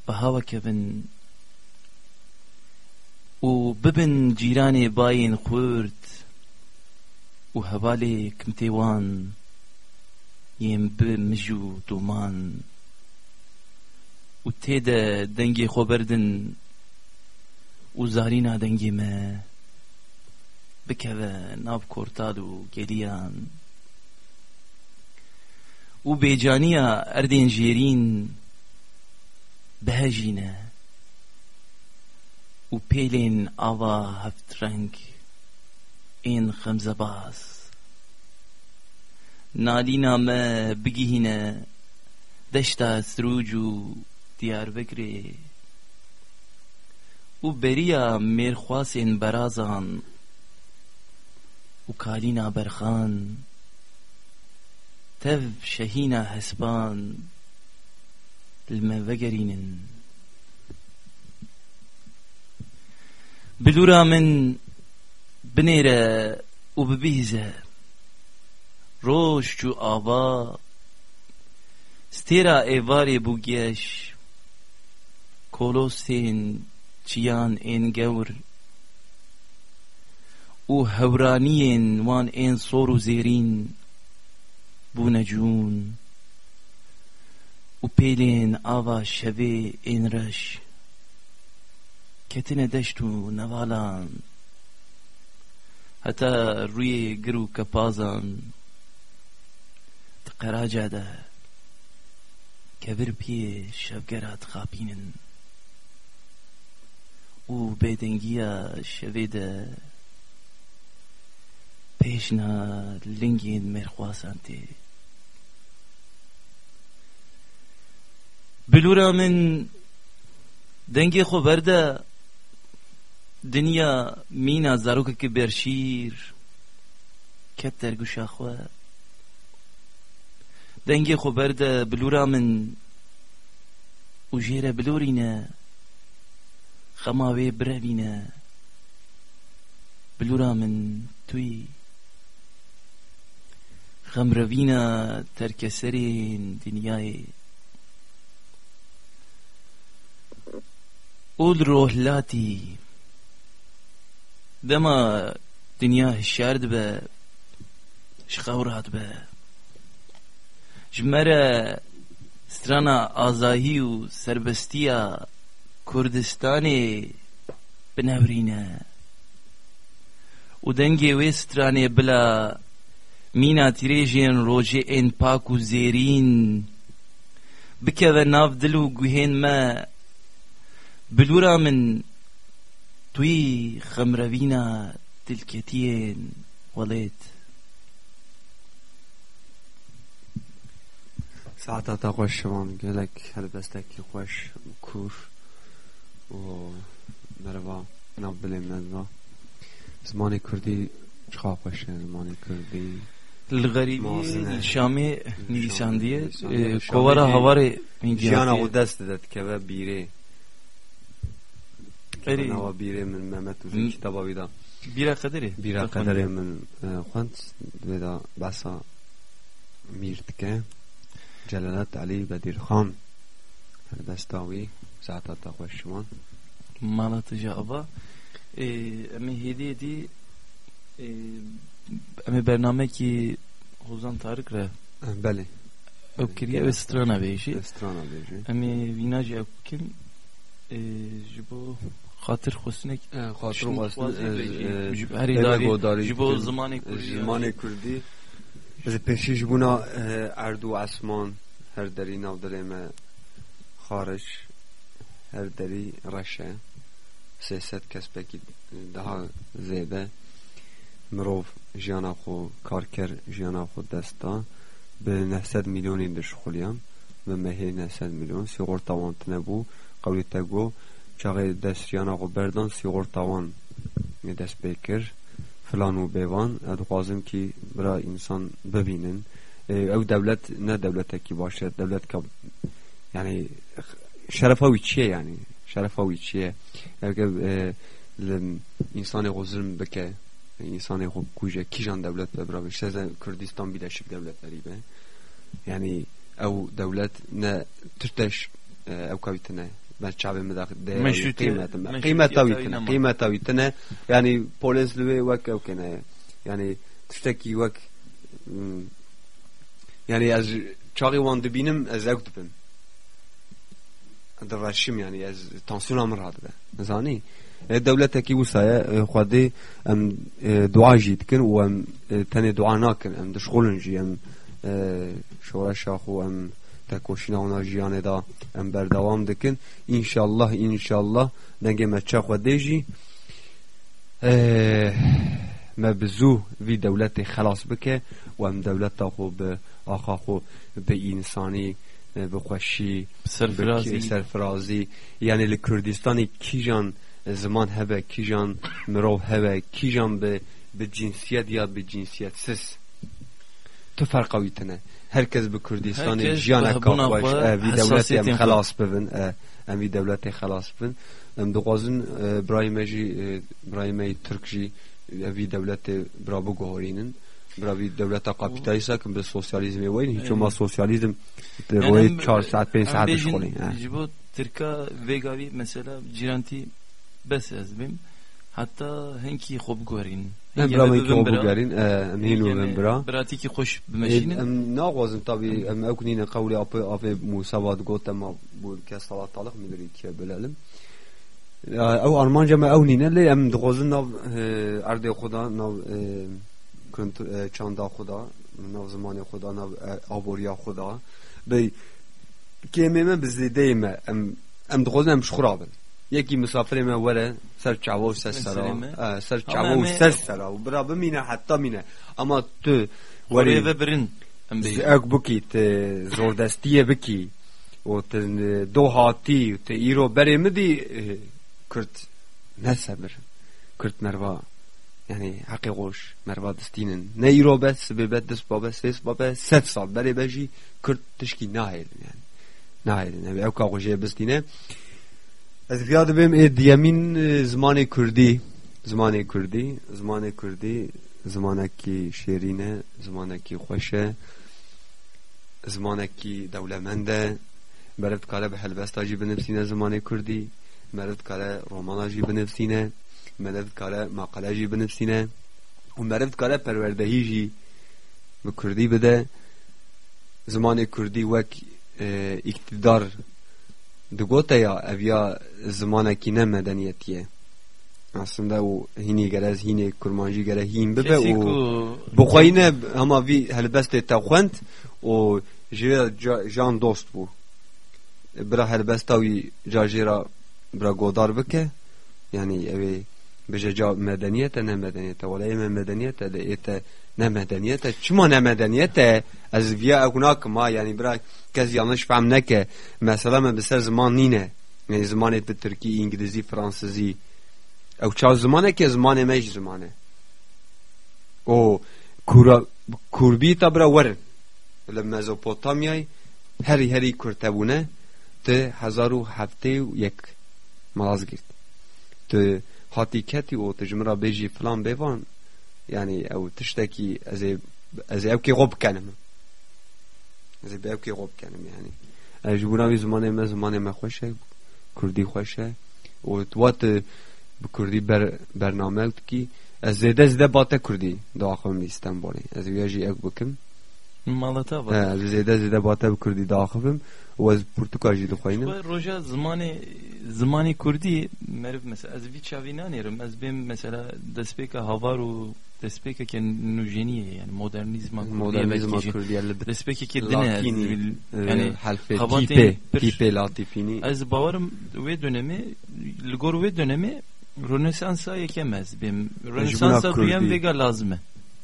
bi hava kevin û bibin cîranê bayên xurt و هەواڵێ کمتێوان یێم ب مژ و دوومان و تێدە دەنگێ خۆبەردن و زارینا دەنگێ me bikeve nav kortad û geliyan û bêcaniya erdên jêrîn behejîne û pêlên ava heft reng ên xemzebaz nalîna me bigihîne deşta Sirûc û Diyarbekirê û beriya mêrxwasên berazan û kalîna berxan. Tev şehîna hespan li me vegerînin bilûra min binêre û bibîze roş û ava. Stêra êvarê bû geş kolostên çiyan ên gewr û hewraniyên wan ên sor û zêrîn bûne cûn û ava şevê ên reş. Ketine deşt û nevalan. Heta rûyê gir û kepazan di kevir piyê şevgera dixapînin u شوید پیشنا لنگین lingin merxwasanti بلورا من دنگی خو برده دنیا مینا زاروک که برشیر کت درگوش خو. دنگی خو برده بلورا من و جیره بلورینه. خەما وی برەبینە بلورا من توی خم خەمرەبینە تەرکە سەرین دنیایێ ئول ڕۆهلاتی دەما دنیا هشار دبە شخەورات به ji me re strana azahî û serbestiya کردستانی بنەورینە. و دەنگێ وسترانی بلا مینا تیرێژێن ڕۆژێ ئێن پاکو و زێرین. بکەوە ناو دل و گوهێنمە بلورا من توی خمروینا تلکتین ولید ساعتا تا خۆش شەوان گەلک هەربەستێکی خۆش و نروا نبلیم ندوا زمانی کردی چخواه باشه زمانی کردی لغریبی شامی نیساندیه کوارا هواره جیانا و دست داد که بیره. بیره نوا بیره من محمد و کتابا بیدا بیره قدره بیره قدره من خوند. بیدا بسا میرد که جلالت علی بدیر خان هر دستاوی. Saat atta koşman. Malatya aba. امی هدیه دی امی برنامه کی خوزان تارک ره بله. او کریه بله. و استرانا بیشی. استرانا بیشی. امی ویناج او کن جبو خاطر خسنه خاطر خسنه جبو هری داری جبو زمانی کردی. زمانی کردی. از پیشی جبونا اردو اسمان هر دری نو دلیم خارش. ərdəri Russia siyasət ده زیده مروف جیانا خو کار کر جیانا خو دستا به 900 میلیونی دشخولیان به مهی 900 میلیون. سیغور توان تنه بو قوی تگو. چاقی دست جیانا خو بردان. سیغور توان دست بکر فلان و بیوان. ادخوازم که برا انسان ببینن. او دولت نه دولت کی باشه. دولت که یعنی شرفاوی چیه یعنی شرفاوی چیه اگر اه، لم- انسان خو ظلم بکه انسان خو کوجه کیجان دولت ببرا سازن کردستان بیدشک دولت قریبه یعنی او دولت نه ترتش اه، او کاویتنه من شعب مداخل مشروطية- قيمة مشروطية قيمة تاوي تاويتنا نما. قيمة تاويتنا يعني بوليس لوي وك او كنا يعني tiştekî wek yani ez çaxê wan dibînim ez ew درشیم یعنی از تانسیون هم راه ده. زانی دولت کی وسای خودی ام دعا جید کن و ام تن دعا ناکن ام دشغلن جیم شورا شاخو ام تکوشینا اونا جیانه دا. ام بردوام دکن. انشالله انشالله نگه مچه خودی جی مبزو وی دولت خلاص بکه و ام دولت خو به آخا خو به انسانی بخوشی سرفرازی. سرفرازی. یعنی لکردستان کیجان زمان هبه کیجان مرو هبه کیجان به به جنسیت یا به جنسیت سس. تو فرقاوی تنه. هرکس به کردستان جان اکا باش. اوی دولتی هم خلاص ببن. اوی دولت خلاص ببن. ام دقازن برای مجی برای مجی ترک جی اوی دولت برابو گهارینن برای دولت کاپیتالیست که به سوسیالیسم وین هیچ ما سوسیالیسم به روی 400 500 بشکنی جبو ترکا ویگاوی مثلا جیرانتی بس از بیم. حتی هنکی خوب گورین هم برای من که بگرین ام هینو من برا. براتی که خوش بمشینه. ام ناغوازم طبی ام اکنین قولی اپی آب موسواد گوت اما بود که صلاة طالق میداری که بلالم. او آرمان جمع او نینه لی ام دغوزن نو ارده خدا نو da nav çanda xwe da nav zimanê xwe da nav aboriya xwe da bê kêmê me bi zêdeyê me em em şixura bin. Yekî misafirê me were ser çawa û ser sera. ser ser sera. Û bira bimîne heta mîne ama tu werê ve birin ew bikî te zordestiyê bikî. Û te یعنی حق قوش مروادستینن نه ایرو بس به بد دست بابه سیس بابه ست سال. بری بجی کرد تشکی نهیدن یعنی نهیدن یعنی او که قوشه بستینه. از یاد بیم ای دیمین زمان کردی. زمان کردی زمان کردی زمانکی شیرینه زمانکی خوشه زمانکی دولمنده. مرد کاره به هلبستاجی بنفسینه زمان کردی. مرد کاره روماناجی بنفسینه. مدد کاره مقاله جی بنویسینه. و مرد کاره پروردهی جی مکردی بده. زمان کردی وک اقتدار دگوته یا اویا زمانه کی نه مدنیتیه. اصلا او هینی گره از هینی کرمانجی گره هین ببه و بخوایی نه همه وی هلبست تخوند و جیر جان دوست بو. برا هلبستاوی جا جارجیرا برا گودار بکه. یعنی اوی بجه جا مدنیت نه مدنیت. ولی ایم مدنیت دیت نه مدنیت. چما نه مدنیت؟ از ویا اگنا ما یعنی برای کسی یانش فهم نکه. مثلا من بسر زمان نینه. یعنی زمانت به ترکی انگلیزی فرانسیزی او چا زمانه که زمان مش زمانه. او کورا کوربی تا برا ور. لمزوپوتامیای هری هری کرتبونه. ته هزار و هفته و یک ملاز گرد. ته هاتی کتی او تجمع را بیجی فلان بیوان یعنی او تشتکی از او که غب کنم از او روب غب کنم یعنی. جبوناوی زمانه ما زمانه ما خوشه کردی خوشه و توات بکردی بر برنامه کی از زده زده باته کردی داخل نیستم باری از ویاجی اک بکم. E Kurdî xweş e û tu wat bi Kurdî ber bername dikî ez zêde zêde bate Kurdî daxivim li Stenbolê ez ê jî. Ew bikim malata ez zêde zêde bate bi Kurdî daxivim û ez Portuka jî dixwînim roja zimanê zimanê Kurdî meriv mesela ez vî çavî nanêrim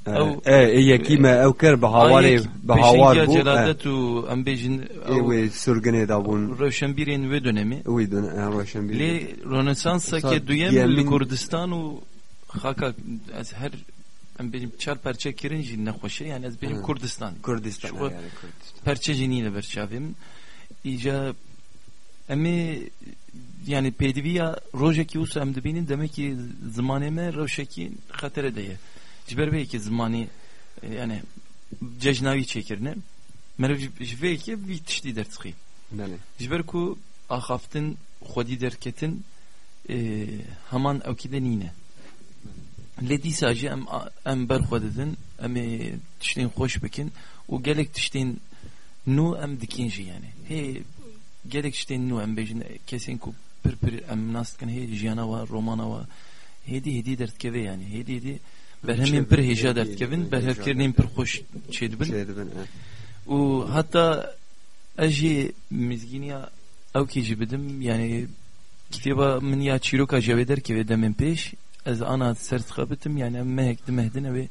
yani yani bawerim wê dönemê li gor wê dönemê Rönesansa yekem ez bêm Rönesansa duyem vêga lazim e e yekî me ew kir bi hawarê bi hawar bû celadet û em Kurdistan bêjim çar perçe kirin jî nexweşe yani ez bêjim Kurdistan. Kurdistan perçe jî nîne ber çavêm îja em ê yani pêdiviya rojekî wisa em dibînin demek ki zimanê me rewşekî xetere de ye ji ber vê yekê zimanî yani cejnavî çêkirine meriv ji vê yekê vî tiştî derdixî ji ber ku axaftin xwedî derketin heman ewkî de nîne lê dîsa jî em em berxwe didin em ê tiştên xweş bikin û gelek tiştên nû em dikin jî yani. Hê gelek tiştên nû em bêjin kesên ku pir pir em nas dikin hê jiyana wa romana wa hêdî hêdî derdkeve yani. Hêdî hêdî berhemên pir hêja derdkevin berhevkirinên pir xweş çê dibin Şey dibin, e. û heta ez jê mizgîniya ew jî bidim yani kitêba min ya çîroka jewê derkeve demên pêş ez ana ser dixebitim yani mehek dimehdin ew ê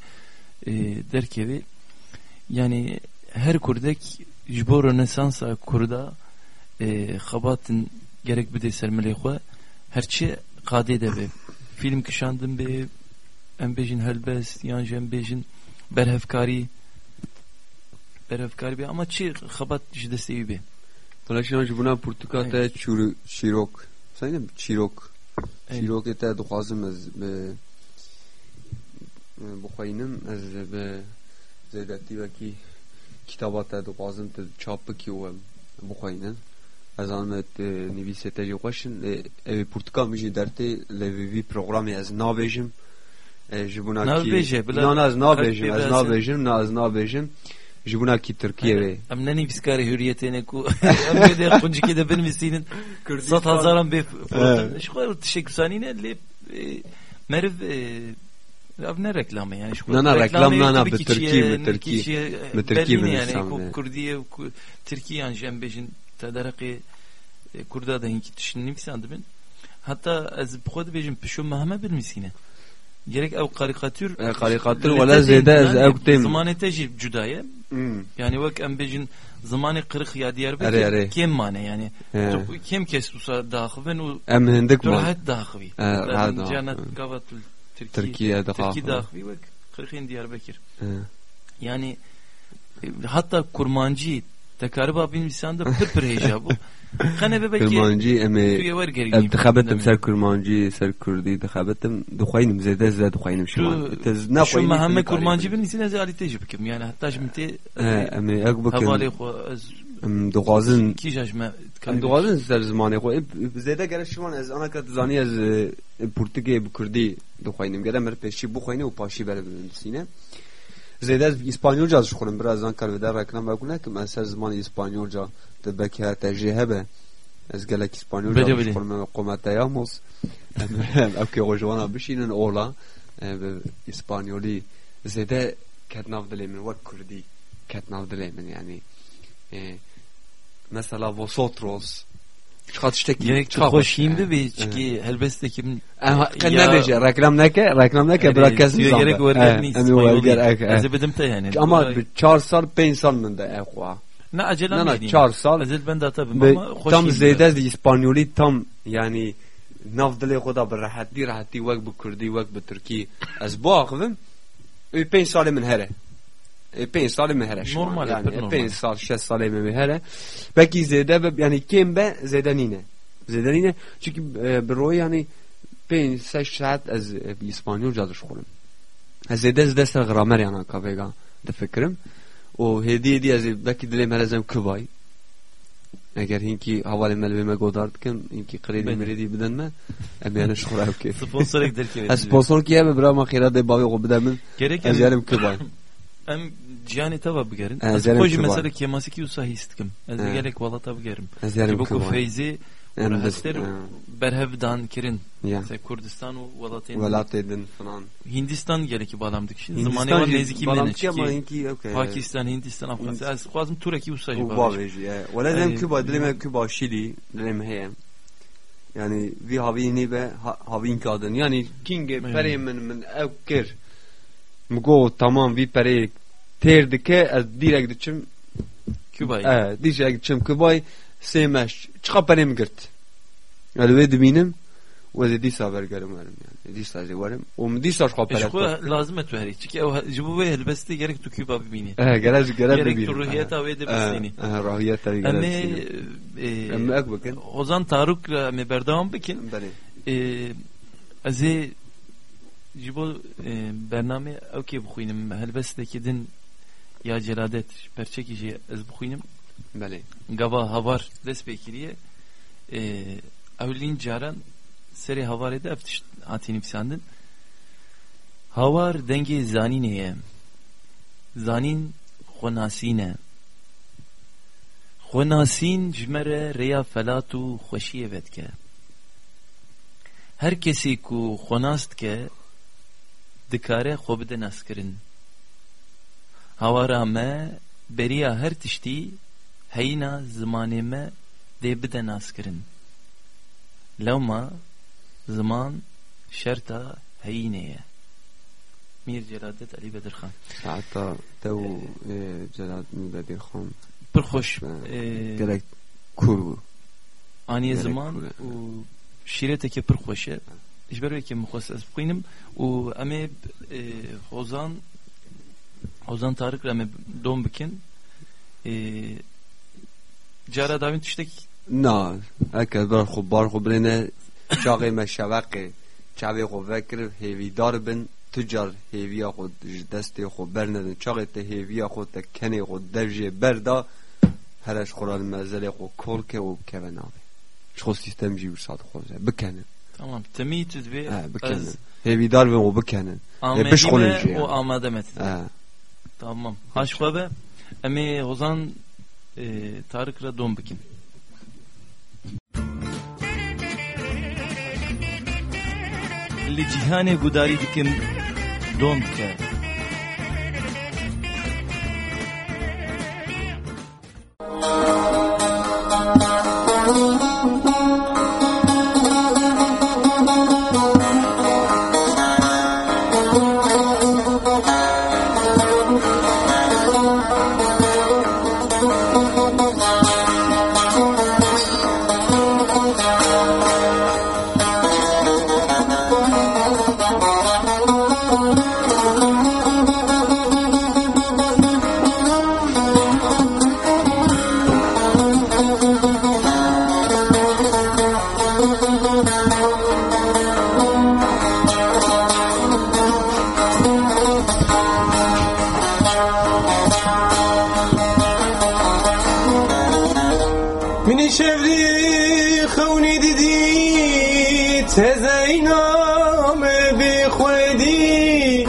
e, derkevê yani her kurdek ji bo Rönesansa Kurda e, xebatin gerek bide ser milê xwe herçi qadê de be film kişandin be helbest yan jî em bêjin berhevkarî berhevkarî be ama çi xebat ji destê wî be Dolayısıyla buna Portugal te çûr- çîrok. Sayın çîrok. Evet. Çîrok te dixwazim ez bi bixwînim ez bi zêdetî wekî kitaba te dixwazim te çap bikî û em bixwînin. Ez anim et nivîsê te jî xweşin. Ev Portugal min jî dertê li Ji buna Nabêje, bila- Na na ez nabêjim. Ez bir nabêjim. Na ez nabêjim. Ji buna kî Tirkiyeyê. em ne nivîskarê hürriyetê ne ku em bêde quncikê de binivîsînin sed hezaran bê ji xwe tişekûsanîne lê e, meriv e, ev ne reklamı yani şu Na, na, reklam, na, na, tabii bi ki Türkiye, bi Türkiye. Bi Türkiye Berlin bi yani. Kurdiye ku Türkiye yani jem bejin tedarik Kurda da hinki tişin nivîsan dibin hatta ez bi xwe dibêjim pişo me heme bilmîsîne gerek ev karikatür E, karikatür zêde tên, ez yani ew têm. Zamanê te jî cuda ye Hmm. yani wek em bêjin zamanê qirix ya erê. Diyarbekir kêm mane yani kêm kes wisa daxivin û Em hindik tu man. rahat daxivî E, rahat daxivî. canet gava tu Türkiye Türkiye wek qirixên Diyarbekir E. yani e, hatta kurmancı تقاربها دو ميسان بر هجابو خنا ببكي کرمانجی امي دخبتم سر کرمانجی سر كردي دخبتم دخوينم زيادة زيادة دخوينم شمان تزنا شو مهمة كرمانجي بنسينا زيادة تجي یعنی يعني جمتی جمتي امي اقبك هوالي خو ام دوازن کی جشم ام دخوازن سر زمانه خو. زیده گره شوان از انا کت زانی از پرتگی بکردی دو خوینم گره مر پیشی بخوینه و پاشی بره بندسینه ana kat zanî ez e, Portugê bi Kurdî dixwînim gere mer pêşî bixwîne û paşî bere binivîsîne. Zêde ez İspanyolca dişxunim biraz zan kar veda reklam veku nekim ez ser zimanî İspanyolca te belki te jê hebe ez gelek İspanyolca Bele, bele. dişxunim em qometeyamos em تخاطش ياك تخوش يم بي تشكي هلبس كيم كنا نجي ركلام نك ركلام نك براكاز ياك ورقني انا ورقك از بدمت يعني اما 4 سال 5 سال من ده اخوا نه اجلا نه 4 سال ازل بندا تب تام زيده دي اسبانيولي تام يعني ناف دلي خدا بالراحتي راحتي وقت بكردي وقت بتركي از باخذن 5 سال من هره پنج سال یعنی مهره شما نرماله یعنی 5 سال 6 سال مهره. بلکه زیده و یعنی کم به؟ زیده نینه. زیده نینه. چونکه بروی یعنی 5 6 ساعت از اسپانیول جادش خورم. از زیده زده سر غرامر یعنی که بگم ده فکرم. و هدیه دی از بلکه دلی مرزم کبای اگر هینکی حوالی مل به ما گودار کن هینکی قریدی مریدی بدن ما امیانه شخورا بکی سپونسر اگر درکی اسپونسر کیه به برای ما خیرات باوی قو بدن من گرک از یارم کبای Em cihani tava bigerin. Ez kibar. mesela kemasi ki usa histkim. Ez Evet. gerek valla tabi gerim. ez yarim Ki bu kibay feyzi Em biz- Rahatler e, berhevdan kirin. Mesela Kurdistan ve Valatin. velat edin falan Hindistan neziki balam mene ki ama çıki. hinki okey Pakistan, Hindistan, Afganistan. Ez xwazim Tureki usa bu jî bav ji ya wala dem Ay, kuba dilim ya. ev kuba şili dilim heye yani vi havini be ha- havin kadın yani king Evet. pere min min ev kir Mgo tamam vi pere ter dike ez direkt diçim Küba'yı. Evet, diyecek çim kubay semeş. Çıka penem girt. Yani ve diminim ve de disa vergerim verim yani. Disa ze verim. O mu disa şka pere. Eşku lazım et veri. Çünkü ev jibu ve helbeste gerek tu Küba bibini. Eh, gerek gerek Gerek bir. tu ruhiyeta ve de bisini. Eh, ruhiyeta gerek. e, ek bakın. Ozan Tarık me berdavam bikin. E, Ez ê ji bo e, bername ew kê bixwînim helbestekî din ya celadet perçekî jî ez bixwînim Beni. gava havar dest pê kiriye e, ewlîn caran serê havarê de ev tişt hatî nivîsandin havar dengê zanînê ye زانین خوناسینه خوناسین جمره ریا فلات و خوشیه بد که هر کسی کو خوناست که دکاره خوب ده ناس کرن هوارا ما بریا هر تشتی هینا زمانه ما ده بده ناس کرن لو ما زمان شرطا هینه میر جلادت علی بدرخان حتی تو جلاد بدرخان پرخوش گرک کور بو آنی گرک زمان کوره. و شیرته که پرخوشه ich ji muxas ez xwînim û em ê hozan hozan Tarık re em dom bikin cara davîn na eke bar xwe bar xwe birêne çaxê me şeveqê çavê xwe hevi hêvîdar bin تجار هیویا خود دستی خود بر ندن چاقی ته هیویا خود ته کنی خود دوجه بردا هرش خوران مزل خود کل که و بکنه نامه چخو سیستم جیو tamam temi tüzbe اه az بکنن هیویدار بن و بکنن amedime بشخولن جی o amade met اه tamam haşbabe emi hozan Tarık ra dom bikin li cihanê gudarî dikim dom dike منی خونی دیدی؟ تزینام بی خودی.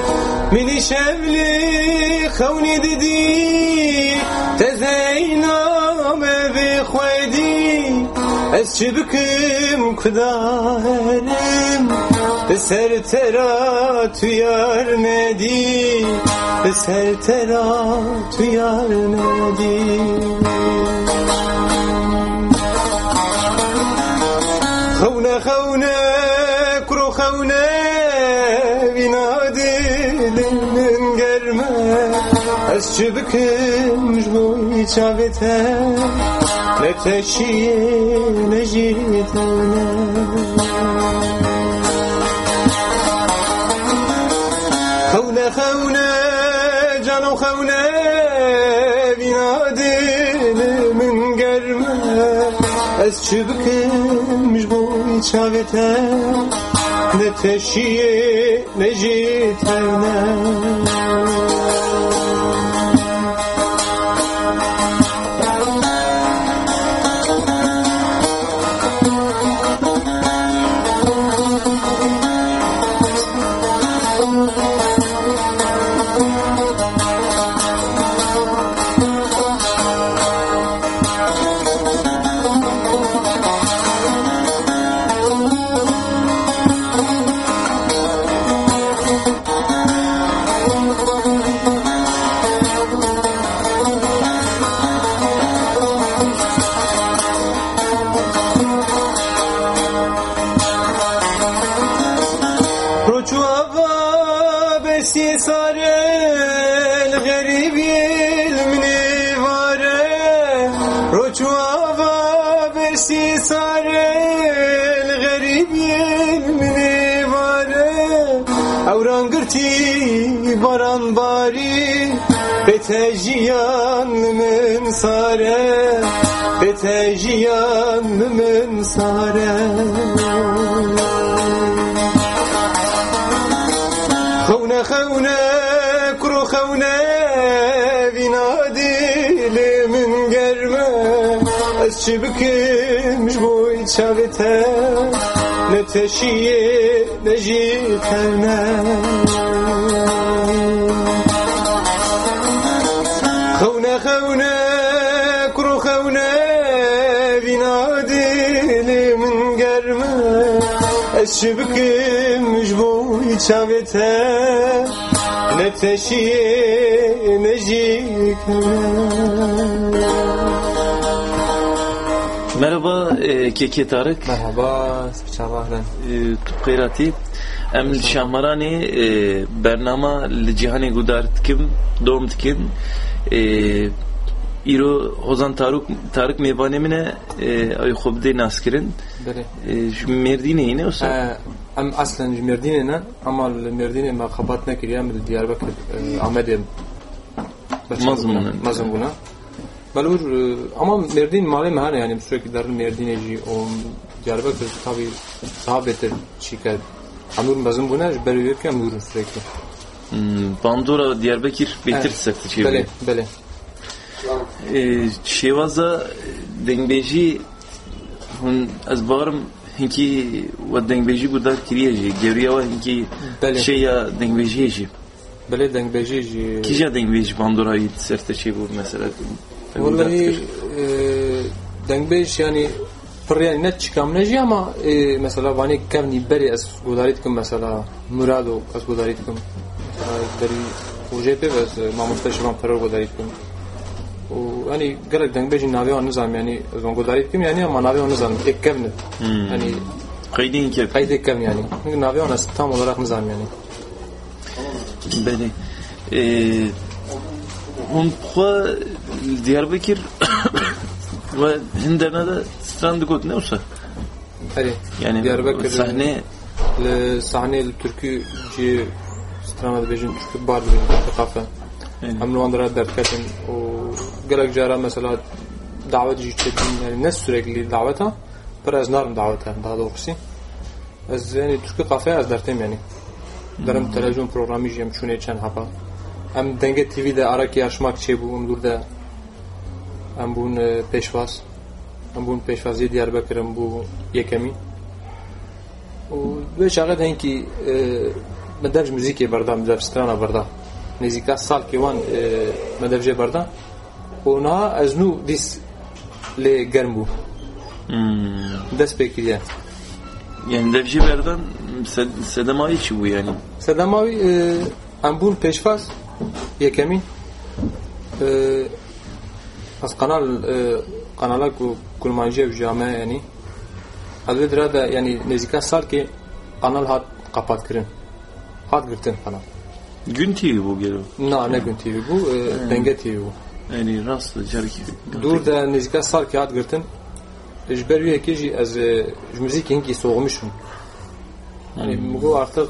منی شبری خونی دیدی؟ تزینام بی خودی. از چی بکم کدارم سر ترا تو یار ندی. سر ترا تو یار ندی. از چه بکم جبوی چاوته نتشیه نجیتنه خونه خونه جانو خونه بینا دلم گرمه از چه بکم جبوی چاوته نتشیه نجیتنه رجوع به تجیان من ساره خونه خونه کرو خونه بینا دیل من گرمه از چی بکم جبوی چاوته نتشیه بنادي لي من قرمه الشبكي مجبوي شافتها نتشي نجيك Merhaba e, Keke Tarık. Merhaba, sabahlan. E, Tukayrati. Em Şahmarani e, bernama cihani gudar tikim, dom tikim. E, îro Hozan Tarık Tarık mêvanê min e ay xwe bidê naskirin. Bele. E, ji Mêrdînê yîne wisa? Em aslen ji Mêrdînê ne, ama Mêrdînê me xebat nekiriye, em li Diyarbakır e, Amedê Mazmûnan. Mazın buna. Belur ama Merdin malum hani yani sürekli derin Merdin'e ji o Diyarbakır tabi daha beter çıkar. Amur mazın buna beri yok ya amurun sürekli. Hmm, Bandora Diyarbakır betir saklı şey. Bele bele. she was از بارم hun az bağırım hinki ve dengbeci bu da kiriyeci geriye ve یا دنگ بیجی جی بله دنگبجی جی بله، کیجا دنگبجی باندورایی سرته چی بود مثلا والله دنگبج یعنی پر یعنی نه چیکام نجی اما مثلا وانی کم نی بری از گوداریت کم مثلا مرادو از گوداریت کم. بری خوجه پی از ماموستا شما پر گوداریت کم. و yani gerek dengbejin navi an nizam yani zon gudarit kim yani ama navi an nizam ek kevni yani Qeydî hinkê kayıt ek kevni yani çünkü navi az tam olarak nizam yani belê E, hûn xwe li Diyarbakır ve hin derna da stran digot ne wisa Hadi yani Diyarbakır sahne sahne türkü ci strana dibêjin türkü bar türkü kafe هم نوان دارد درد کردن و گلک جارا مثلا دعوت جی چدین یعنی نه سرگلی دعوتا پر از نرم دعوتا دادو خسی از یعنی ترکی قفه از درتم یعنی درم تلویزیون پروگرامی جیم چونه چند حقا هم دنگه تیوی ده عراقی اشماک چه بون دور ده هم بون پیشواز هم بون پیشوازی دیار بکرم بو یکمی و به شاقه دهین که من موزیکی بردم درستانه بردم نزیکا سالکی وان مدرج بردن اونا از نو دیس لی گرم بو دست بکریه یعنی دفجه بردن سدمایی چی بو یعنی؟ سدمایی انبون پیشفاز یکمی. از قنال قنالا کلمانجی و جامعه یعنی از را ده یعنی نزیکا سالکی قنال هات قپات کرن هات گرتن قنال Gün TV bu geliyor. na ne gün TV bû e, denge TV bû Yani rastlı jarki. Dur da nêzîka salkê hat girtin ji ber wî yekê jî ez ji muzîkê hinkî soğumuşum Yani bu artık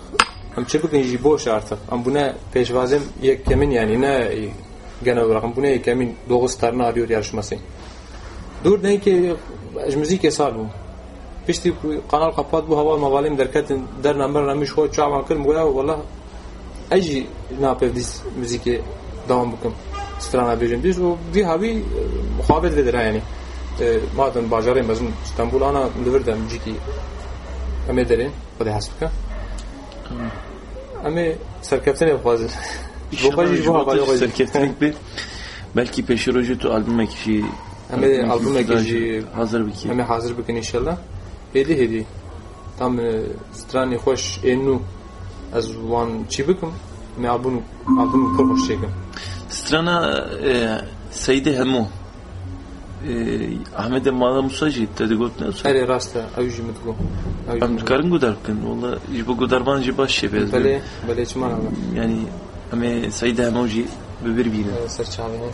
em çi bikin jî boş artık. Em buna pêşvazim yekemin yani ne genel olarak em buna yekemin doğu starını arıyor yarışması. Dur ne ki ji müzikê sal bû. Piştî kanal kapat bu hava mavalim derketin der namber namiş xwe çavan kirim goya valla ez jî napêv dîs müzikê devam bikim. Strana bêjim dîs û vî havî muhabet vedir yani. Madem bajarê mezin İstanbul ana li vir de micikî em ê derê xwedê hes bike. Em ê serkeftinê bixwazin. Bo xwe jî ji bo havalê xwe jî. serkeftilik bir. Belki peşiroji tu albüme kişi Em ê albûmekê jî hazır bir ki. em ê hazir bikin inşallah. Hêdî hêdî. Tam e, stranê xweş ên nû ez wan çî bikim em ê albûm albûm pir xweş çêkim. Strana Seydi Hemo. E, Ahmet Mala Musaji dedigot ne olsa. Erê rast e ew jî min digo. Jî digo. karın gudar kin. Valla bu gudarban ji baş bez. Belê belê çiman ama. Yani ame Seydi Hemo ji bibir bine. Serçavîne.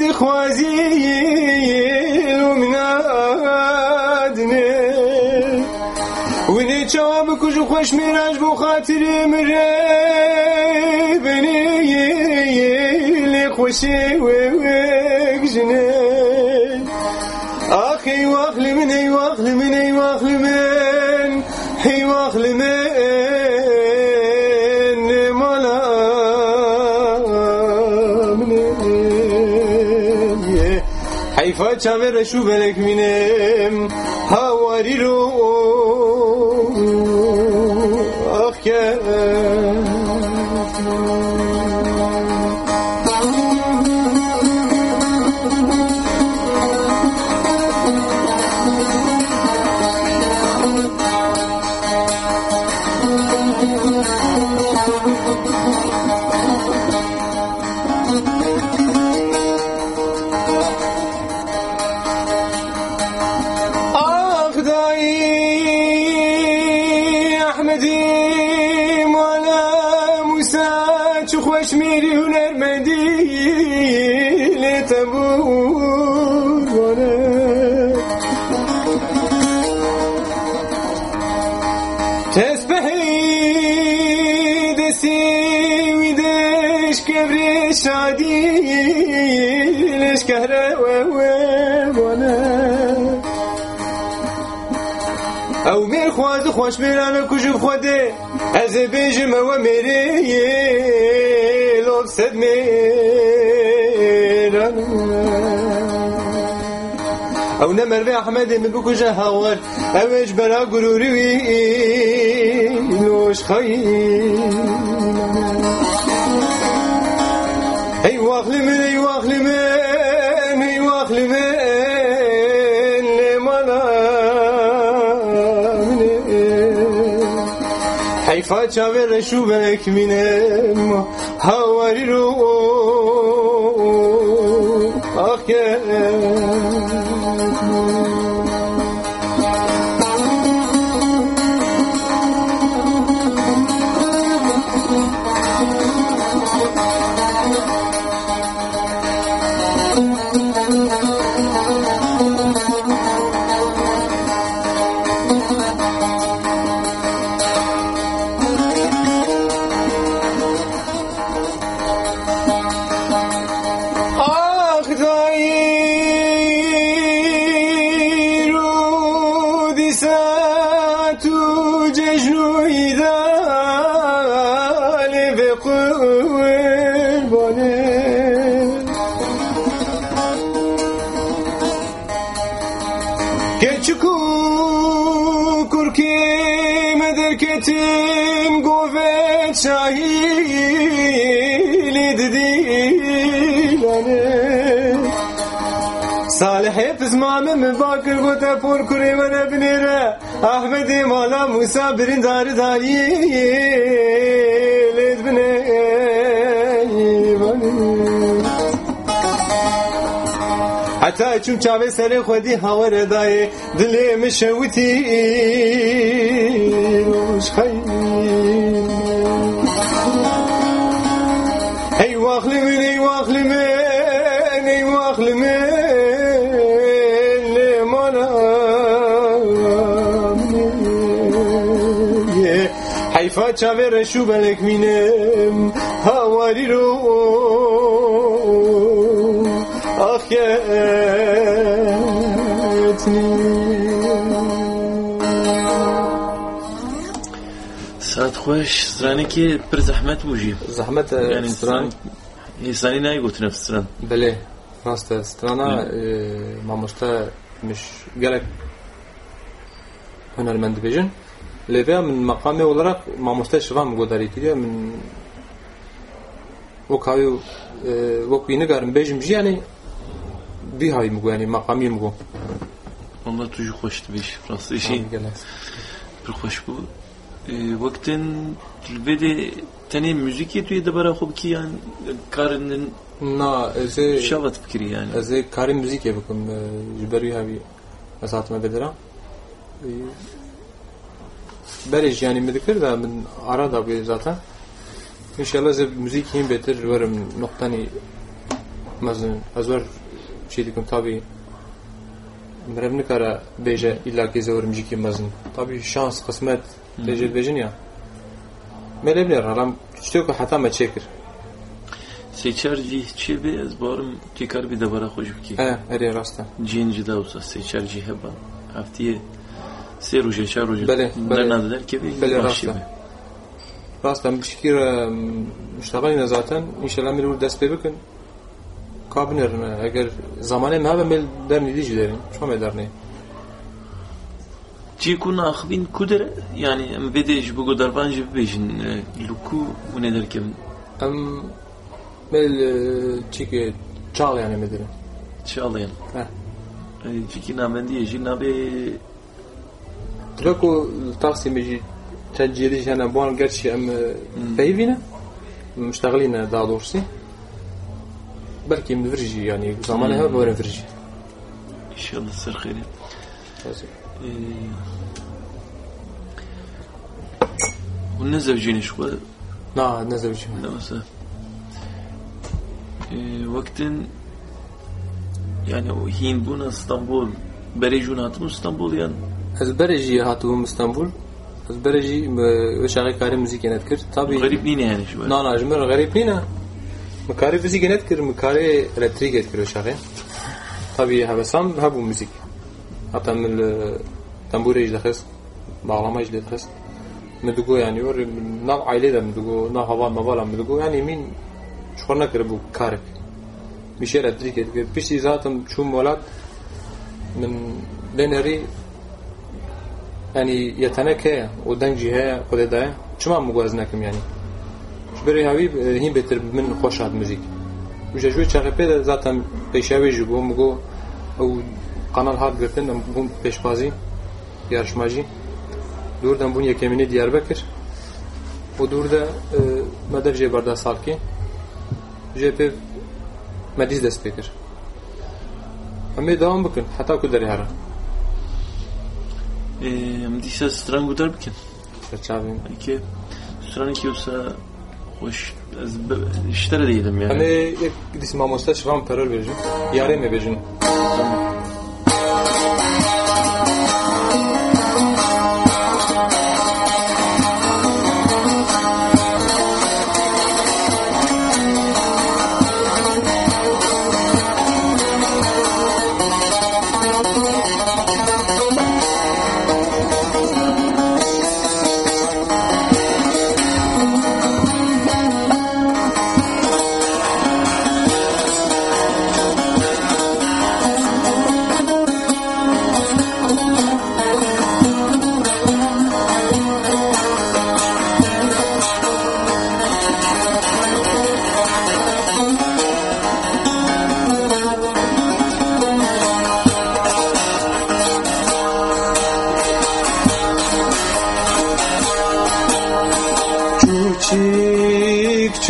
ذي خوازين ومنادني ولي شام وجو خوش ميراج بو خاطري مريبني لي خوشي ويك جني. آخي واخلي مني واخلي مني واخلي من أي واخلي من. حيفا چاوه رشو بلک مینم هاواری رو آخ خواز خوش میرانه کجو خوده از بیجم و میری لب صد میرانه او نمر به احمد من بکجه هاور اوش برا گروری وی لوش خیل ای واخلی من ای واخلی من faça vere şu bekminem havariro صالح حفظ مامم مباکر گوته پر کری و را احمدی مالا موسا برین دار داری. لید بنی حتی چون چاوه سر خودی هوا دای دلی مشوتی روش خیلی faccia avere sciubele quinem hawariru ساعت خوش. سرانه که پر زحمت بوجیم. زحمت یعنی سران انسانی نایگوتن سران بله. راست سرانا ما مشتا مش گلک. هنرمند بیجن Leve min makame olarak mamoste şiva mı godari kiriyor min o kavi e, o kuyunu garim bejimci yani bir havi mı yani makami mı go. Onda tuju hoştu bir şey, Fransız işi. Şey. Bir hoş bu. E, Vaktin ve tane müzik yetiyor da bara hobi ki yani karının Na, eze... Şavat fikri yani. Eze karın müzik yapıyorum. Jiberi havi. Esatma bedera hevî ez hatime bedira. Berê jî yanî min dikir da min ara da bûye zaten. İnşallah ez müzik hîn bêtir werim noqtenî mezin ez wer çê dikim tabî mirev nikare bêje illa kê ze werim jîkê mezin. Tabî şans qismet tê jê dibêjin ya. Me lê binêr halam tiştê ku heta me çêkir. Seçerci çibe ez barım tekrar bir de bara hoş ki. He herê rast e. Cinci da olsa seçerci heba. Haftiye se roje çar roje. Bele, bele. Ne nadir ki bir Bele başı rast e. be. Rastım bir şekil müştagalina zaten inşallah mil dest pê bikin kabiner eğer zamanê me hebe mel dernê dî jî derin çima me dernê Ci kuna akhbin kuder yani em bede ji bu kadar bence bejin luku bu ne derken em mel çike çal yani me derin çağlayan. Heh. Çünkü namen diye jin nabe Dilek o taksim jî. Tecrübe jana bu an gerçi em peyvine müştagalina daha doğrusu belki em virji yani zamanê hebe böyle virji inşallah sır khiri. Bu şu Ez berejî hatibûm İstanbul Ez berejî weşaxê karê müzîkê net kir. Tabî garip nine yani şu na na ji min re xerîb nîne. Min karê fîzîkê net kir min karê elektrîkê dikir weşaxê tabî hevesam hebû müzik heta min tembûrê jî dixist bağlama jî dixist. Min digo yani were nav ailê de min digo nav heval mevala min digo yani min ji xwe nekiribû karek. Mişê elektrîkê dikir piştî zaten çûm welat min lê o da heye çima mı göz nekim yani? Şberi havi him betir min hoş ad müzik. Uje jwe çarpê de zaten peşavê ji bo mugo ew kanal girtin em bûn pêşbazî yarışmacı Dûrdan bûn yekemînê Diyarbekir. Û dûr de me dev jê berda salkê jê pêv me dîz dest pê kir Em ê devam bikin heta ku derê here em dişe stran gudar bikin. Serçavên Ki stran ki olsa hoş ez işlere değilim yani. Em ê yek dîs mamoste şivan peror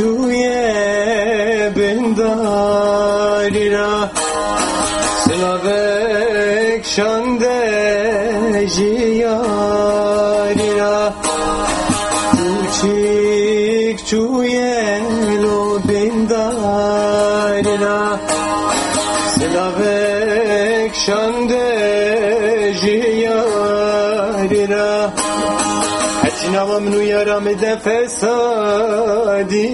bêjin yarê me bêjin Küçük çuye bendarira Slavek şande jiyarira. Küçük çuye lo bendarira Hatina mamnu yaram de fesadi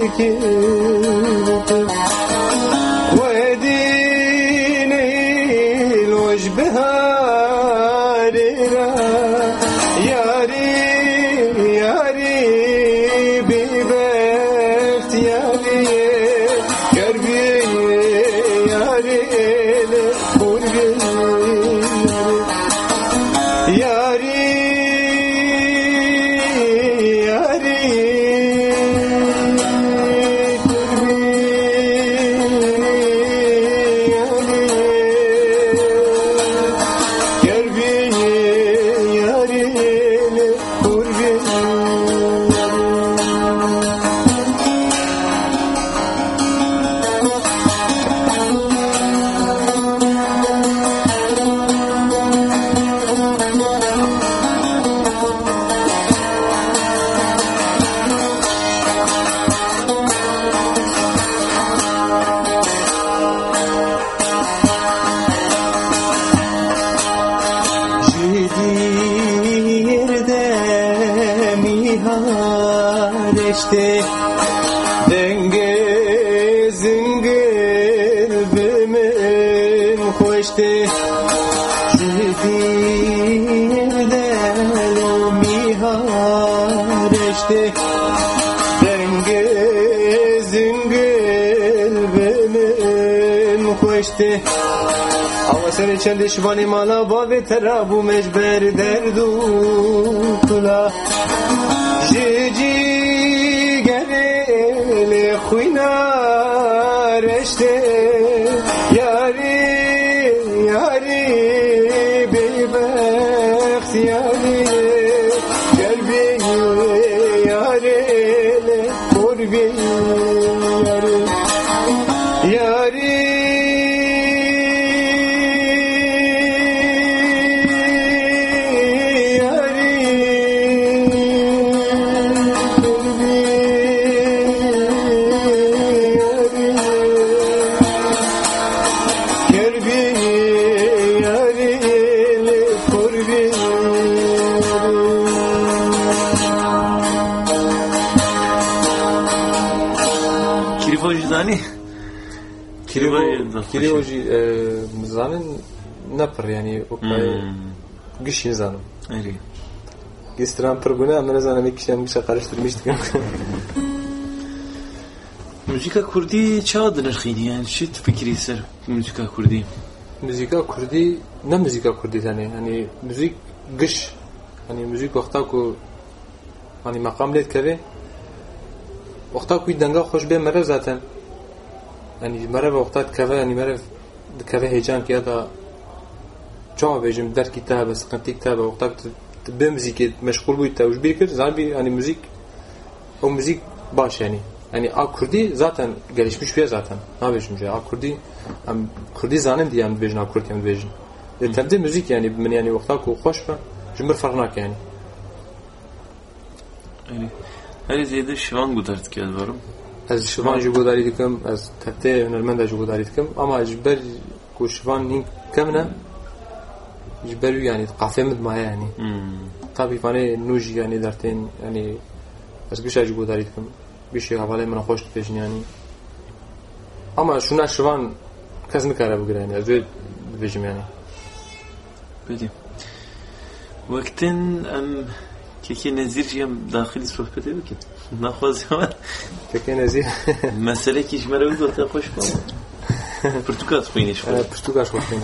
او سر چند شبانی مالا باب ترابو مجبر دردو کلا جی جی گره خوینا رشته یاری یاری بیبخت یاری قلبی یاری قربی تفکری جی مزانن نپر یعنی اوکای گشی زانم. آره گستران پرگونه اما نزانم یکی هم گشه قرشتر میشتگم موزیکا کردی چه دنرخینی یعنی چی تو فکری سر موزیکا کردی؟ موزیکا کردی نه موزیکا کردی تنه یعنی موزیک گش. یعنی موزیک وقتا کو یعنی مقام لید کرده وقتا کوی دنگا خوش به مرز زاتن. yani merev vaktat keve yani merev dikeve heyecan ki ya da çoğu bejim der kitaba sıkıntı tabi vaktat bir müzik meşgul buydu tabi bir kere zaten bir hani müzik o müzik baş yani yani a zaten gelişmiş bir yer zaten ne bejim ya a Kurdi am Kurdi zanen diye am bejim a am bejim tabi müzik yani من yani vaktat ku hoş be cümle farknak yani yani her şeyde şivan gudartken varım Az şivan ji godari dikim, az tepte önermen de ji godari dikim ama ji ber ku şivan hin kemne ji ber yani kafe mid maya yani. Tabii fane nuji yani derten yani az güçe ji godari dikim. Bir şey havalı bana hoş tutuşun yani. Ama şuna şivan kez nikare bugün yani. Az öyle bejim yani. بدیم وقتن ام که که نظیر جیم داخلی صحبته نخوازیام فکر نزی. مسئله کیش مرا بود وقتا خوش بود پرتوکاس خوینش خوش پرتوکاس خوش بینه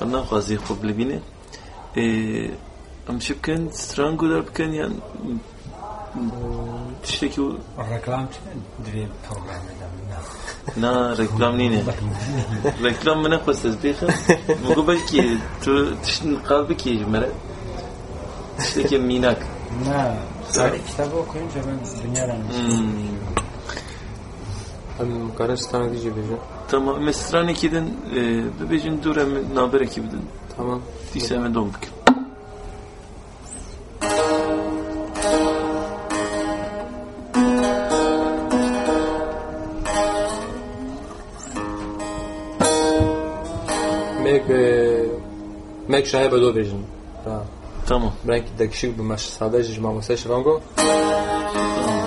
من نخوازی خوب لبینه. امشه بکن سترانگو دار بکن یا تشتێکی و دوی پروگرام نه. نا نینه. رکلام منه منە از بیخم خب. مگو که تو تشتی قال کیش مره Üstteki minak. Ha. Sadece kitabı okuyunca ben dünya öğrenmiştim. Hmm. Kara stranaki gibi. Tamam. Mesran ekidin e, bizim düremi naber ekibdin. Tamam. Dişeme donk. Mek, mek şahe bedo bejim. Tamam. Tamo. Branco, daqui chego, mas saudades de mal, vocês vão go? Tamo.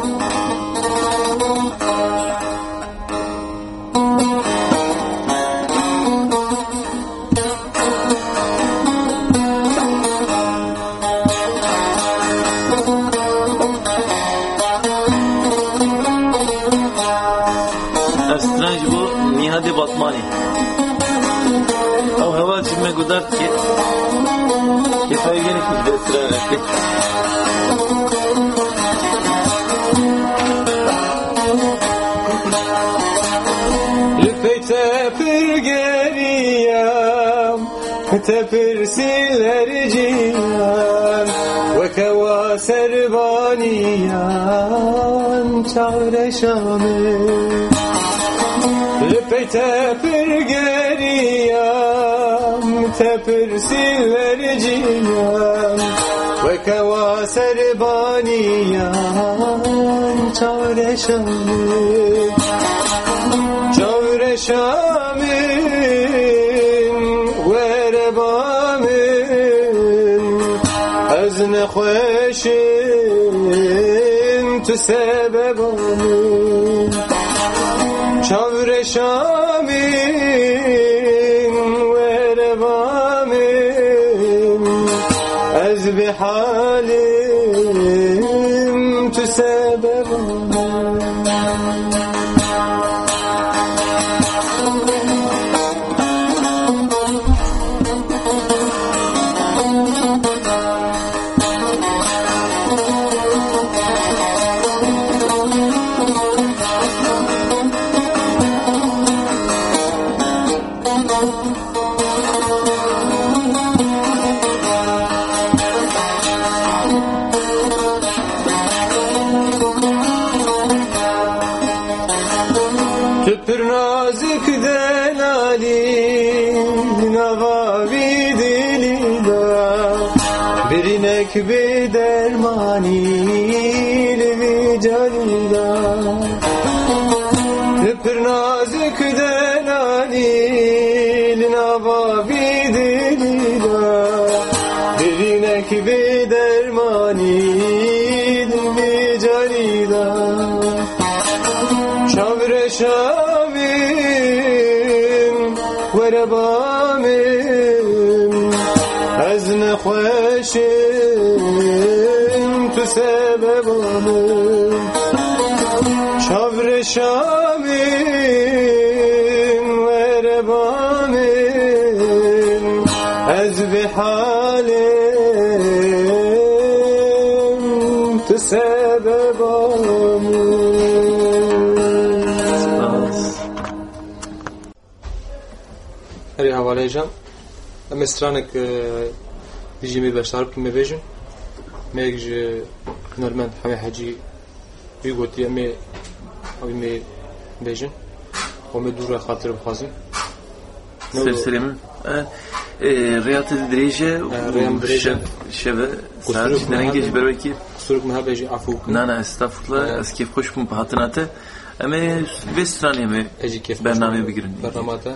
Çare şamı Lütfey tepir geriyem Tepir sillerciyem Ve keva serbaniyen Çare şamı Çavre Şam'ın ve rebamın Ezne show. mavidir ilah Derine ki bir dermani ilmi canida Şavre şavim ve rebamim Ez nexweşim tu sebebamim Şavre şavim E, me strane kë Gjimi Beshtar për me vejën me gjë nërmend Hame Haji i goti me abi me vejën o me durra hatırı bukazın Sevselim Riyatı e, direce Riyatı direce e, Şeve Sadık neren geç berbeki Kusuruk mu habeji afu Nana estağfurullah. Eskif hoş mu hatırlatı Ama ve strane mi Bernameyi bir girin? Bernamata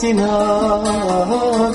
silah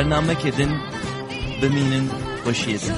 bernamek edin, biminin hoşi edin.